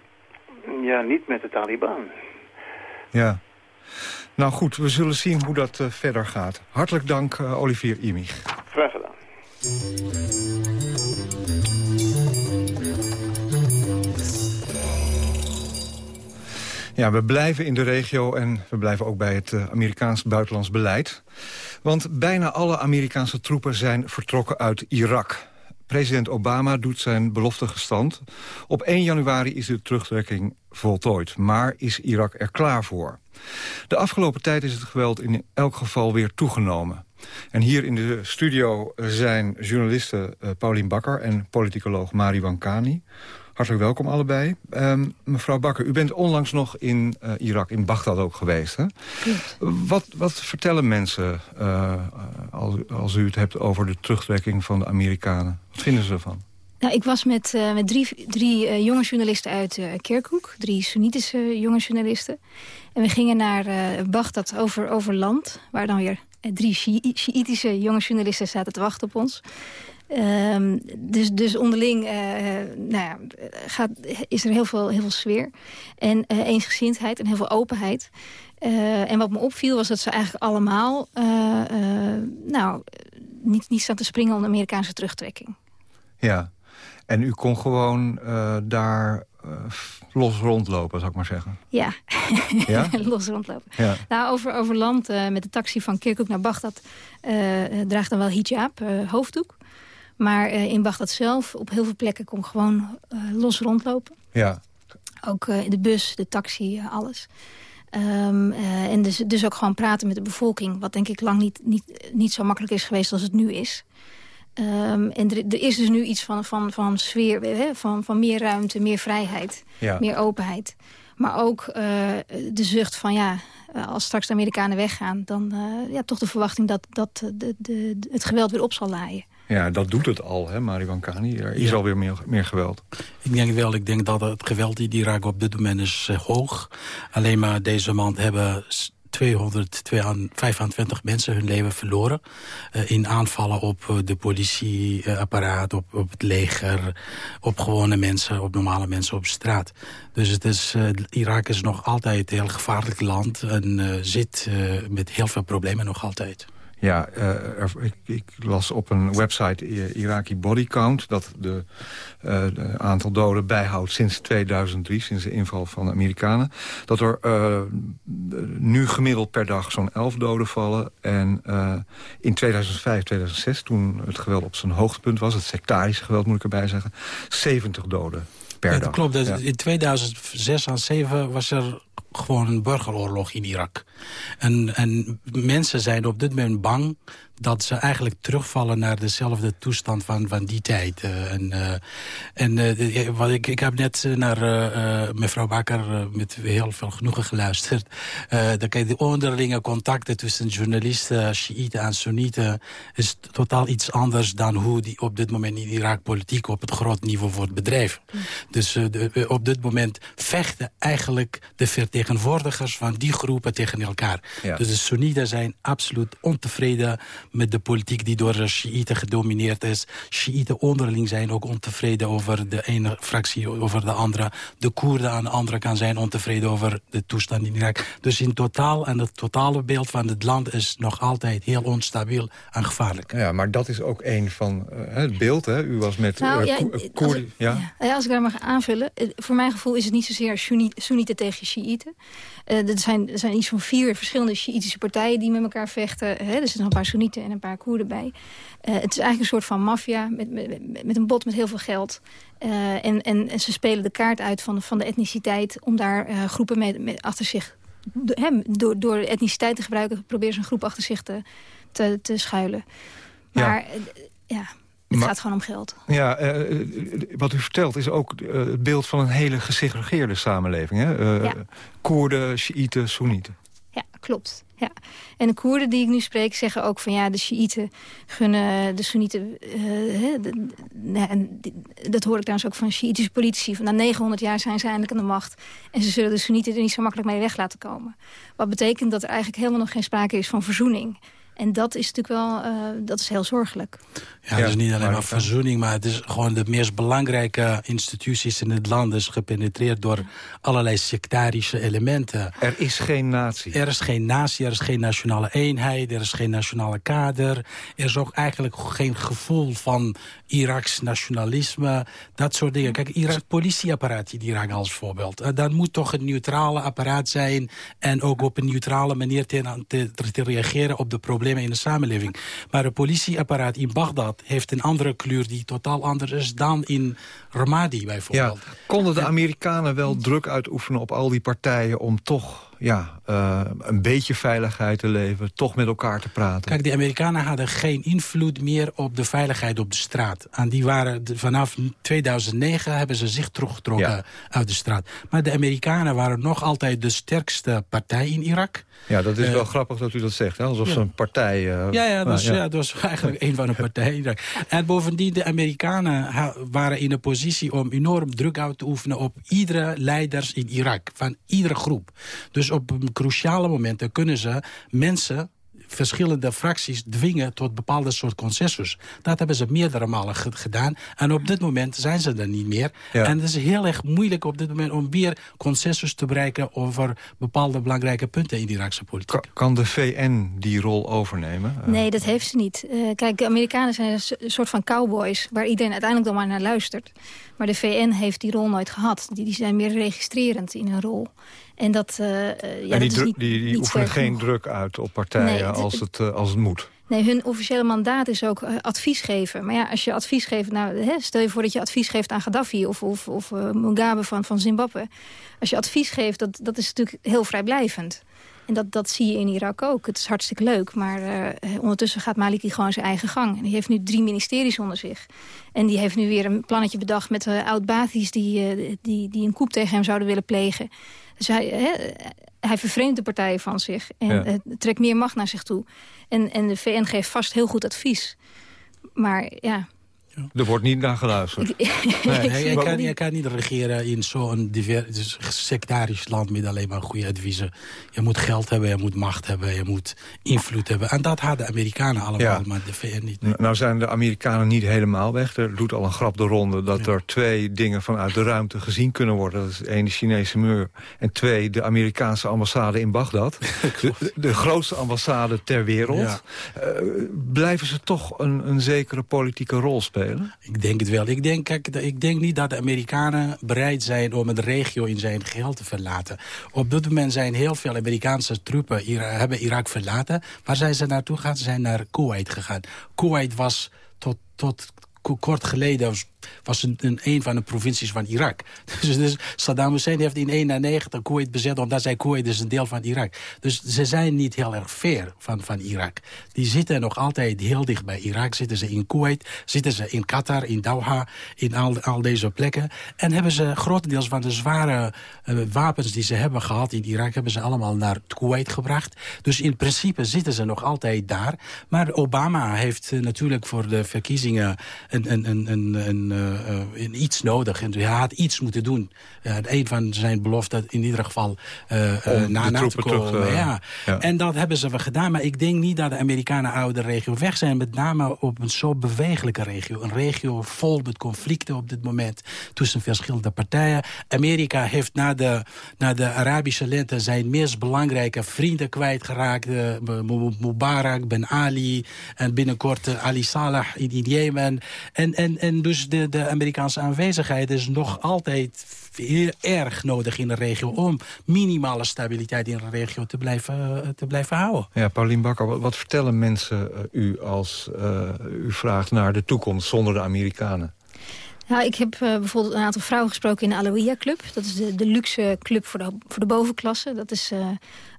ja, niet met de Taliban. Ja. Nou goed, we zullen zien hoe dat uh, verder gaat. Hartelijk dank, uh, Olivier Imig. Graag gedaan. Ja, we blijven in de regio en we blijven ook bij het uh, Amerikaans buitenlands beleid. Want bijna alle Amerikaanse troepen zijn vertrokken uit Irak. President Obama doet zijn belofte gestand. Op 1 januari is de terugtrekking voltooid. Maar is Irak er klaar voor? De afgelopen tijd is het geweld in elk geval weer toegenomen. En hier in de studio zijn journalisten uh, Paulien Bakker en politicoloog Mari Wankani. Hartelijk welkom allebei. Um, mevrouw Bakker, u bent onlangs nog in uh, Irak, in Bagdad ook geweest. Hè? Wat, wat vertellen mensen uh, als, als u het hebt over de terugtrekking van de Amerikanen? Wat vinden ze ervan? Nou, ik was met, uh, met drie, drie jonge journalisten uit Kirkuk. Drie Soenitische jonge journalisten. En we gingen naar Bagdad over, over land. Waar dan weer drie Shiïtische jonge journalisten zaten te wachten op ons. Um, dus, dus onderling uh, nou ja, gaat, is er heel veel, heel veel sfeer. En uh, eensgezindheid en heel veel openheid. Uh, en wat me opviel was dat ze eigenlijk allemaal... nou, niet, niet staan te springen om de Amerikaanse terugtrekking. Ja, en u kon gewoon daar los rondlopen, zou ik maar zeggen. Ja, ja? *laughs* los rondlopen. Ja. Nou, over, over land met de taxi van Kirkuk naar Bagdad... draagt dan wel hijab, hoofddoek. Maar uh, in Bagdad zelf, op heel veel plekken kon gewoon uh, los rondlopen. Ja. Ook uh, de bus, de taxi, alles. Um, en dus, dus ook gewoon praten met de bevolking. Wat denk ik lang niet, niet, niet zo makkelijk is geweest als het nu is. Um, en er, er, is dus nu iets van, van, van sfeer, hè, van, van meer ruimte, meer vrijheid, ja. meer openheid. Maar ook de zucht van ja, als straks de Amerikanen weggaan... dan ja, toch de verwachting dat, dat de, de, het geweld weer op zal laaien. Ja, dat doet het al, hè, Mariwan Kani. Er is ja. alweer meer, meer geweld. Ik denk wel, ik denk dat het geweld in Irak op dit moment is uh, hoog. Alleen maar deze maand hebben 225 mensen hun leven verloren. Uh, in aanvallen op uh, de politieapparaat, op, op het leger... op gewone mensen, op normale mensen op straat. Dus het is, Irak is nog altijd een heel gevaarlijk land... en zit met heel veel problemen nog altijd. Ja, uh, ik, ik, las op een website Iraqi Body Count... dat de, de, aantal doden bijhoudt sinds 2003, sinds de inval van de Amerikanen. Dat er uh, nu gemiddeld per dag zo'n 11 doden vallen. En in 2005, 2006, toen het geweld op zijn hoogtepunt was... het sectarische geweld moet ik erbij zeggen, 70 doden per dag. Klopt, ja. in 2006 aan 7 was er gewoon een burgeroorlog in Irak. En, en mensen zijn op dit moment bang dat ze eigenlijk terugvallen naar dezelfde toestand van, van die tijd. Uh, en uh, en uh, wat ik, ik heb net naar mevrouw Bakker met heel veel genoegen geluisterd. dat kijk, de onderlinge contacten tussen journalisten, Shiiten en Sunnieten... is totaal iets anders dan hoe die op dit moment in Irak politiek op het groot niveau wordt bedreven. Mm. Dus de, op dit moment vechten eigenlijk de vertegenwoordigers van die groepen tegen elkaar. Ja. Dus de Sunnieten zijn absoluut ontevreden met de politiek die door de Shiiten gedomineerd is. Shiiten onderling zijn ook ontevreden over de ene fractie over de andere. De Koerden aan de andere kant zijn ontevreden over de toestand in Irak. Dus in totaal, en het totale beeld van het land is nog altijd heel onstabiel en gevaarlijk. Ja, maar dat is ook een van uh, het beeld, hè? U was met nou, uh, ja, Koerden... Ja? Ja. als ik daar mag aanvullen. Eh, voor mijn gevoel is het niet zozeer Soenieten tegen Shiiten. Uh, er, zijn, er zijn iets van vier verschillende Shiïtische partijen die met elkaar vechten. Hè? Er zitten nog een paar Soenieten en een paar Koerden bij. Uh, het is eigenlijk een soort van maffia met, met, met, een bot met heel veel geld. Uh, en, en, en, ze spelen de kaart uit van, van de etniciteit om daar uh, groepen mee, met, achter zich... Hem, door, door etniciteit te gebruiken proberen ze een groep achter zich te, te, te schuilen. Maar ja, ja het maar, gaat gewoon om geld. Ja, uh, wat u vertelt is ook uh, het beeld van een hele gesegregeerde samenleving. Hè? Uh, ja. Koerden, Shiiten, Soenieten. Klopt. Ja. En de Koerden die ik nu spreek zeggen ook van ja, de Shiiten gunnen de Soenieten. Uh, en dat hoor ik trouwens ook van Shiïtische politici. Van na 900 jaar zijn ze eindelijk aan de macht. En ze zullen de Soenieten er niet zo makkelijk mee weg laten komen. Wat betekent dat er eigenlijk helemaal nog geen sprake is van verzoening. En dat is natuurlijk wel uh, dat is heel zorgelijk. Ja, het is niet alleen maar verzoening, maar het is gewoon de meest belangrijke instituties in het land is gepenetreerd door allerlei sectarische elementen. Er is geen natie. Er is geen natie, er is geen nationale eenheid, er is geen nationale kader. Er is ook eigenlijk geen gevoel van Iraks nationalisme, dat soort dingen. Kijk, Irak, het politieapparaat in Irak als voorbeeld. Uh, dat moet toch een neutrale apparaat zijn en ook op een neutrale manier te, te, te reageren op de problemen in de samenleving. Maar het politieapparaat in Bagdad heeft een andere kleur die totaal anders is dan in Ramadi bijvoorbeeld. Ja, konden de Amerikanen wel druk uitoefenen op al die partijen om toch ja, uh, een beetje veiligheid te leven, toch met elkaar te praten. Kijk, de Amerikanen hadden geen invloed meer op de veiligheid op de straat. En die waren vanaf 2009 hebben ze zich teruggetrokken ja. uit de straat. Maar de Amerikanen waren nog altijd de sterkste partij in Irak. Ja, dat is uh, wel grappig dat u dat zegt, hè? alsof ja. ze een partij... Uh, ja, ja, dat was, ja. dat was eigenlijk een van de partijen in Irak. En bovendien, de Amerikanen waren in een positie om enorm druk uit te oefenen op iedere leiders in Irak. Van iedere groep. Dus op cruciale momenten kunnen ze mensen verschillende fracties dwingen tot bepaalde soort consensus. Dat hebben ze meerdere malen gedaan. En op dit moment zijn ze er niet meer. Ja. En het is heel erg moeilijk op dit moment om weer consensus te bereiken over bepaalde belangrijke punten in de Iraakse politiek. Kan, kan de VN die rol overnemen? Nee, dat heeft ze niet. Uh, kijk, de Amerikanen zijn een soort van cowboys waar iedereen uiteindelijk dan maar naar luistert. Maar de VN heeft die rol nooit gehad. Die, die zijn meer registrerend in hun rol. En dat, uh, ja, en die, dat is niet, die, die oefenen geen druk uit op partijen nee, het, als, het, uh, als het moet. Nee, hun officiële mandaat is ook advies geven. Maar ja, als je advies geeft... Nou, hè, stel je voor dat je advies geeft aan Gaddafi of, of, of Mugabe van, van Zimbabwe. Als je advies geeft, dat, dat is natuurlijk heel vrijblijvend. En dat, dat zie je in Irak ook. Het is hartstikke leuk. Maar uh, ondertussen gaat Maliki gewoon zijn eigen gang. En die heeft nu drie ministeries onder zich. En die heeft nu weer een plannetje bedacht met uh, oud-Bathis... Die, uh, die, die een koep tegen hem zouden willen plegen. Dus hij, hè, hij vervreemdt de partijen van zich. En ja. trekt meer macht naar zich toe. En, en de VN geeft vast heel goed advies. Maar ja... Er wordt niet naar geluisterd. *laughs* Nee, je, kan, je kan niet regeren in zo'n divers, sectarisch land met alleen maar goede adviezen. Je moet geld hebben, je moet macht hebben, je moet invloed hebben. En dat hadden de Amerikanen allemaal, maar de VN niet. Nou zijn de Amerikanen niet helemaal weg. Er doet al een grap de ronde dat er twee dingen vanuit de ruimte gezien kunnen worden. Dat is één, de Chinese muur. En twee, de Amerikaanse ambassade in Bagdad. *laughs* de, de, grootste ambassade ter wereld. Uh, blijven ze toch een, een zekere politieke rol spelen? Ik denk het wel. Ik denk, kijk, ik denk niet dat de Amerikanen bereid zijn om de regio in zijn geheel te verlaten. Op dit moment zijn heel veel Amerikaanse troepen hebben Irak verlaten. Waar zijn ze naartoe gegaan? Ze zijn naar Kuwait gegaan. Kuwait was tot, tot kort geleden was een, een, een van de provincies van Irak. *laughs* Dus, dus Saddam Hussein heeft in 1991 Kuwait bezet... omdat zij Kuwait is een deel van Irak. Dus ze zijn niet heel erg ver van, van Irak. Die zitten nog altijd heel dicht bij Irak. Zitten ze in Kuwait, zitten ze in Qatar, in Doha... in al, al deze plekken. En hebben ze grotendeels van de zware uh, wapens die ze hebben gehad in Irak... hebben ze allemaal naar Kuwait gebracht. Dus in principe zitten ze nog altijd daar. Maar Obama heeft uh, natuurlijk voor de verkiezingen... een, een, een, een, een iets nodig. En hij had iets moeten doen. Uh, een van zijn beloften in ieder geval uh, na, na te komen. Terug, ja. ja. En dat hebben ze wel gedaan. Maar ik denk niet dat de Amerikanen uit de regio weg zijn. Met name op een zo bewegelijke regio. Een regio vol met conflicten op dit moment. Tussen verschillende partijen. Amerika heeft na de, na de Arabische lente zijn meest belangrijke vrienden kwijtgeraakt. Mubarak, Ben Ali. En binnenkort Ali Salah in, in Jemen. En, en, en dus de, de Amerikaanse aanwezigheid is nog altijd heel erg nodig in de regio... om minimale stabiliteit in de regio te blijven, eh, te blijven houden. Ja, Paulien Bakker, wat, vertellen mensen uh, u als uh, u vraagt naar de toekomst zonder de Amerikanen? Nou, ik heb uh, bijvoorbeeld een aantal vrouwen gesproken in de Aloia Club. Dat is de, de luxe club voor de, voor de bovenklasse. Dat is uh,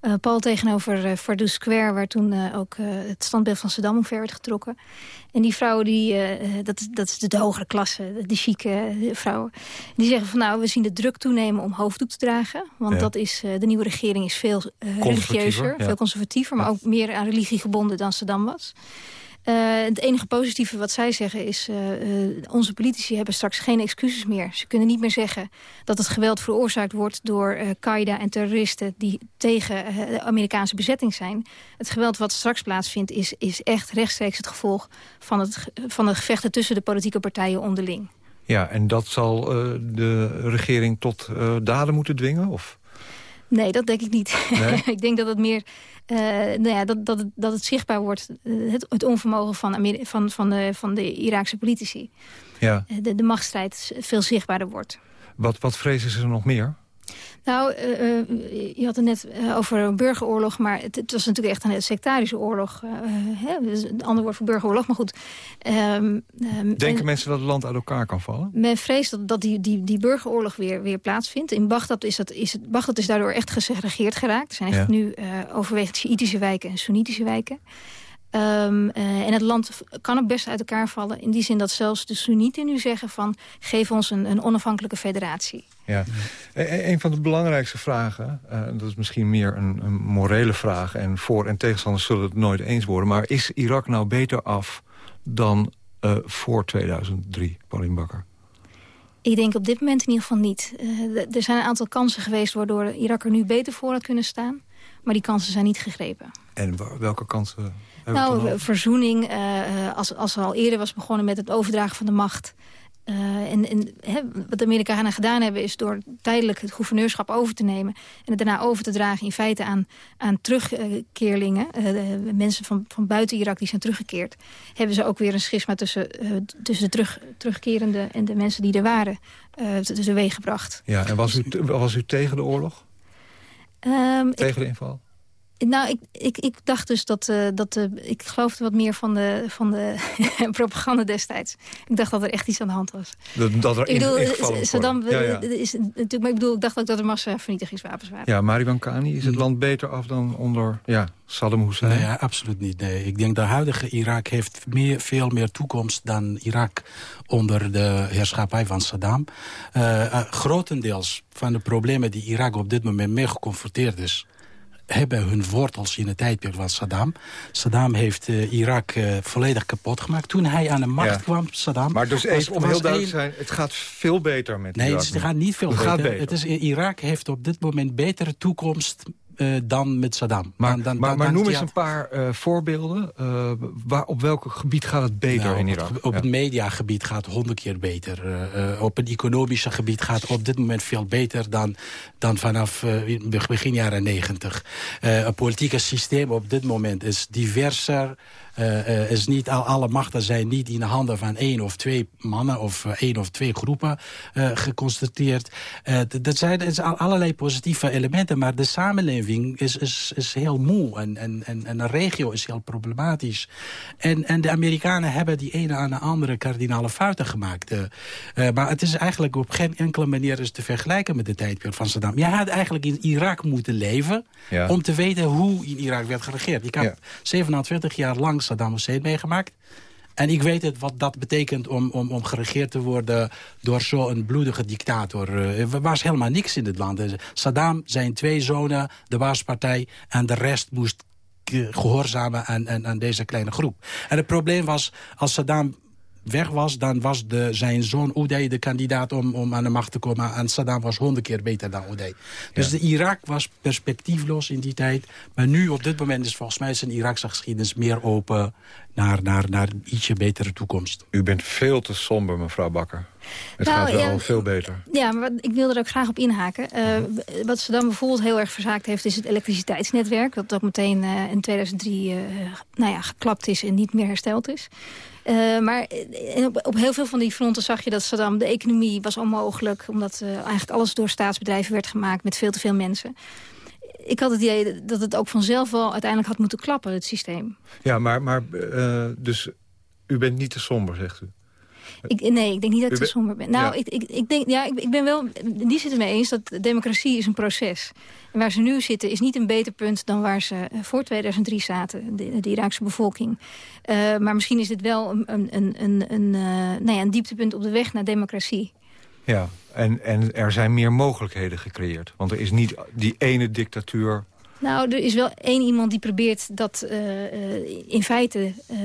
uh, Paul tegenover Fardoux Square... waar toen ook het standbeeld van Saddam omver werd getrokken. En die vrouwen, die, dat, dat is de, de hogere klasse, de, de chique vrouwen... die zeggen van nou, we zien de druk toenemen om hoofddoek te dragen. Want ja. dat is, de nieuwe regering is veel religieuzer, ja. veel conservatiever... maar ook meer aan religie gebonden dan Saddam was. Uh, het enige positieve wat zij zeggen is... Uh, uh, onze politici hebben straks geen excuses meer. Ze kunnen niet meer zeggen dat het geweld veroorzaakt wordt... door Qaeda en terroristen die tegen de Amerikaanse bezetting zijn. Het geweld wat straks plaatsvindt is, is echt rechtstreeks het gevolg... van, het, van de gevechten tussen de politieke partijen onderling. Ja, en dat zal de regering tot daden moeten dwingen? Of? Nee, dat denk ik niet. Nee? *laughs* ik denk dat het meer uh, nou ja, dat, dat, het, dat het zichtbaar wordt, uh, het, het onvermogen van, Ameri van, van, de, van de Iraakse politici. Ja. Uh, de, de machtsstrijd veel zichtbaarder wordt. Wat, wat vrezen ze nog meer? Nou, uh, uh, je had het net uh, over een burgeroorlog, maar het, het, was natuurlijk echt een sectarische oorlog. Hè? Dus een ander woord voor burgeroorlog, maar goed. Um, um, Denken en, mensen dat het land uit elkaar kan vallen? Men vreest dat, dat die, die, die burgeroorlog weer, weer plaatsvindt. In Bagdad is, dat, is, het, Bagdad is daardoor echt gesegregeerd geraakt. Er zijn echt ja. nu overwegend Sjiitische wijken en Soenitische wijken. Um, uh, en het land kan ook best uit elkaar vallen. In die zin dat zelfs de Soenieten nu zeggen van... geef ons een, een onafhankelijke federatie. Ja. E een van de belangrijkste vragen, uh, dat is misschien meer een, een, morele vraag... en voor- en tegenstanders zullen het nooit eens worden... maar is Irak nou beter af dan uh, voor 2003, Paulien Bakker? Ik denk op dit moment in ieder geval niet. Er zijn een aantal kansen geweest waardoor Irak er nu beter voor had kunnen staan. Maar die kansen zijn niet gegrepen. En welke kansen nou, verzoening, uh, als, als al eerder was begonnen met het overdragen van de macht. Uh, en, en he, wat de Amerikanen gedaan hebben is door tijdelijk het gouverneurschap over te nemen... en het daarna over te dragen in feite aan, aan terugkeerlingen... Uh, mensen van, van buiten Irak die zijn teruggekeerd... hebben ze ook weer een schisma tussen, tussen de terug, terugkerende en de mensen die er waren... tussen weeg gebracht. Ja, en was u, was u tegen de oorlog? Um, tegen de inval? Nou, ik, ik, ik dacht dus dat... Uh, dat uh, ik geloofde wat meer van de, van de *laughs* propaganda destijds. Ik dacht dat er echt iets aan de hand was. Dat, dat er ik bedoel, in, Saddam ja, ja. is natuurlijk... Maar ik bedoel, ik dacht ook dat er massavernietigingswapens waren. Ja, Mariwan Kani, is het land beter af dan onder ja, Saddam Hussein? Nee, ja, absoluut niet. Nee. Ik denk dat de huidige Irak heeft meer, veel meer toekomst dan Irak onder de heerschappij van Saddam. Uh, grotendeels van de problemen die Irak op dit moment mee geconfronteerd is hebben hun wortels in het tijdperk van Saddam. Saddam heeft uh, Irak uh, volledig kapot gemaakt. Toen hij aan de macht ja. kwam, Saddam... Maar dus even om heel duidelijk te zijn, het gaat veel beter met nee, Irak. Nee, het gaat niet veel het beter. Beter. Het is, Irak heeft op dit moment betere toekomst uh, dan met Saddam. Maar, dan, dan, maar, dan, maar dan noem eens een paar uh, voorbeelden. Uh, waar, op welk gebied gaat het beter nou, in op Irak? Het, op ja. het mediagebied gaat het honderd keer beter. op het economische gebied gaat het op dit moment veel beter dan, dan vanaf begin jaren negentig. het politieke systeem op dit moment is diverser. Uh, uh, is niet al, alle machten zijn niet in de handen van één of twee mannen of uh, één of twee groepen geconstateerd. dat zijn is allerlei positieve elementen, maar de samenleving is, is, is heel moe en, en, en, en de regio is heel problematisch. En, en de Amerikanen hebben die ene aan de andere kardinale fouten gemaakt. maar het is eigenlijk op geen enkele manier is te vergelijken met de tijdperk van Saddam. Je had eigenlijk in Irak moeten leven ja. om te weten hoe in Irak werd geregeerd. Ik heb ja. 27 jaar lang Saddam Hussein meegemaakt. En ik weet het wat dat betekent om, om, om geregeerd te worden door zo'n bloedige dictator. Uh, er was helemaal niks in het land. Saddam, zijn twee zonen, de baaspartij en de rest moest gehoorzamen aan, aan, aan deze kleine groep. En het probleem was, als Saddam weg was, dan was de, zijn zoon Uday de kandidaat om, om aan de macht te komen. En Saddam was honderd keer beter dan Uday. Dus ja. de Irak was perspectiefloos in die tijd. Maar nu, op dit moment, is volgens mij zijn Irakse geschiedenis meer open naar, naar, naar een ietsje betere toekomst. U bent veel te somber, mevrouw Bakker. Het nou, gaat wel ja, veel beter. Ja, maar ik wil er ook graag op inhaken. Uh, wat ze dan bijvoorbeeld heel erg verzaakt heeft... is het elektriciteitsnetwerk. Dat ook meteen uh, in 2003 uh, nou ja, geklapt is en niet meer hersteld is. Uh, maar op, op, heel veel van die fronten zag je dat Saddam... de economie was onmogelijk, omdat uh, eigenlijk alles door staatsbedrijven werd gemaakt... met veel te veel mensen. Ik had het idee dat het ook vanzelf wel uiteindelijk had moeten klappen, het systeem. Ja, maar, maar dus u bent niet te somber, zegt u? Ik, nee, ik denk niet dat ik te somber ben. Nou, ja. ik, ik, ik, denk, ja, ik, ik ben wel, die zit het mee eens dat democratie is een proces. En waar ze nu zitten is niet een beter punt dan waar ze voor 2003 zaten, de, de Iraakse bevolking. Uh, maar misschien is dit wel een, een, een, een, een, uh, nou ja, een dieptepunt op de weg naar democratie. Ja, en, en er zijn meer mogelijkheden gecreëerd. Want er is niet die ene dictatuur nou, er is wel één iemand die probeert dat uh, uh, in feite... Uh,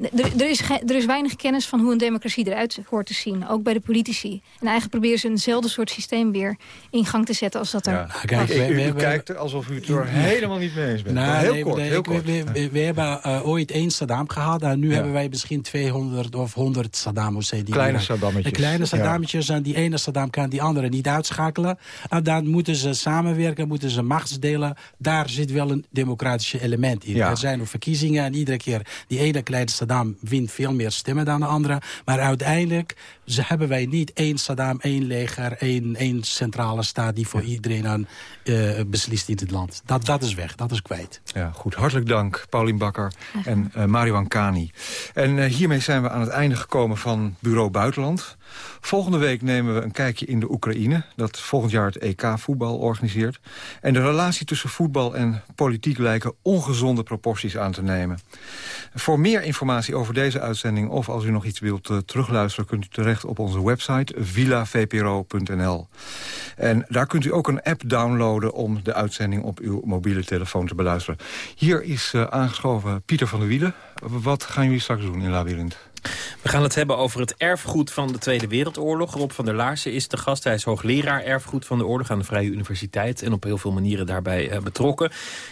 er, er, is er is weinig kennis van hoe een democratie eruit hoort te zien. Ook bij de politici. En eigenlijk proberen ze eenzelfde soort systeem weer in gang te zetten als dat er ja. Kijk, u, u, u kijkt er alsof u het er helemaal niet mee eens bent. Nou, heel nee, kort, nee, heel kort. We, we, we hebben uh, ooit één Saddam gehad. En nu ja. hebben wij misschien 200 of 100 Saddam Hussein. Kleine Saddammetjes. De kleine Saddammetjes. Ja. En die ene Saddam kan die andere niet uitschakelen. En dan moeten ze samenwerken, moeten ze machtsdelen. Daar zit wel een democratische element in. Ja. Er zijn ook verkiezingen en iedere keer die ene kleine Saddam wint veel meer stemmen dan de andere. Maar uiteindelijk ze hebben wij niet één Saddam, één leger, één, één centrale staat die voor iedereen aan uh, beslist in het land. Dat, dat is weg, dat is kwijt. Ja, goed. Hartelijk dank, Paulien Bakker en uh, Mario Kani. En uh, hiermee zijn we aan het einde gekomen van Bureau Buitenland. Volgende week nemen we een kijkje in de Oekraïne... dat volgend jaar het EK voetbal organiseert. En de relatie tussen voetbal en politiek lijken ongezonde proporties aan te nemen. Voor meer informatie over deze uitzending... of als u nog iets wilt uh, terugluisteren... kunt u terecht op onze website villavpro.nl. En daar kunt u ook een app downloaden... om de uitzending op uw mobiele telefoon te beluisteren. Hier is uh, aangeschoven Pieter van der Wielen. Wat gaan jullie straks doen in Labyrinth? We gaan het hebben over het erfgoed van de Tweede Wereldoorlog. Rob van der Laarsen is de gast. Hij is hoogleraar erfgoed van de oorlog aan de Vrije Universiteit... en op heel veel manieren daarbij uh, betrokken.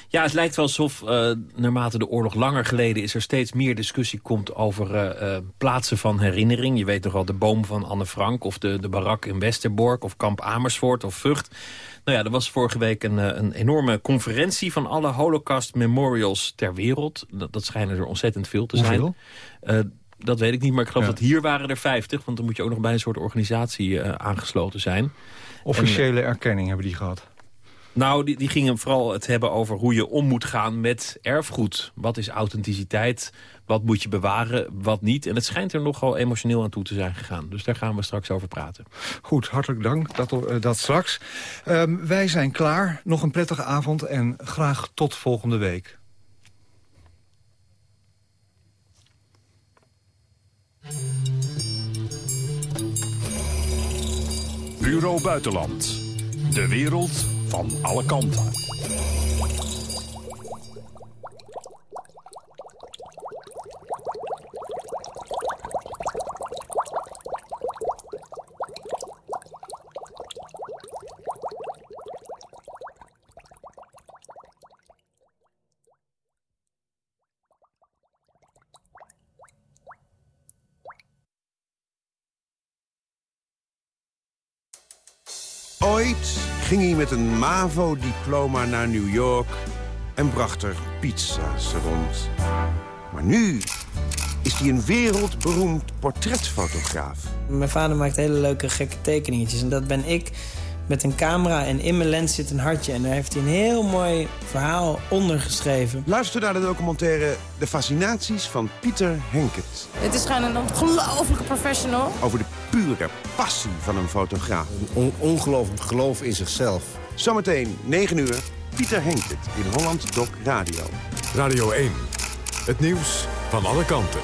Ja, het lijkt wel alsof uh, naarmate de oorlog langer geleden is... er steeds meer discussie komt over uh, plaatsen van herinnering. Je weet toch wel de boom van Anne Frank... of de, de barak in Westerbork of kamp Amersfoort of Vught... Nou ja, er was vorige week een, een enorme conferentie van alle Holocaust Memorials ter wereld. Dat, dat schijnen er ontzettend veel te Hoeveel? zijn. Uh, dat weet ik niet, maar ik geloof Ja. dat hier waren er 50. Want dan moet je ook nog bij een soort organisatie uh, aangesloten zijn. Officiële en, erkenning hebben die gehad. Nou, die, die gingen vooral het hebben over hoe je om moet gaan met erfgoed. Wat is authenticiteit? Wat moet je bewaren? Wat niet? En het schijnt er nogal emotioneel aan toe te zijn gegaan. Dus daar gaan we straks over praten. Goed, hartelijk dank. Dat, uh, dat straks. Um, wij zijn klaar. Nog een prettige avond en graag tot volgende week. Bureau Buitenland. De wereld van alle kanten. Ooit ging hij met een MAVO-diploma naar New York en bracht er pizza's rond. Maar nu is hij een wereldberoemd portretfotograaf. Mijn vader maakt hele leuke gekke tekeningetjes. En dat ben ik met een camera en in mijn lens zit een hartje. En daar heeft hij een heel mooi verhaal onder geschreven. Luister naar de documentaire De Fascinaties van Pieter Henkert. Het is gewoon een ongelofelijke professional. Over de pure passie van een fotograaf. Een ongelooflijk geloof in zichzelf. Zometeen 9 uur, Pieter Henkert in Holland Doc Radio. Radio 1, het nieuws van alle kanten.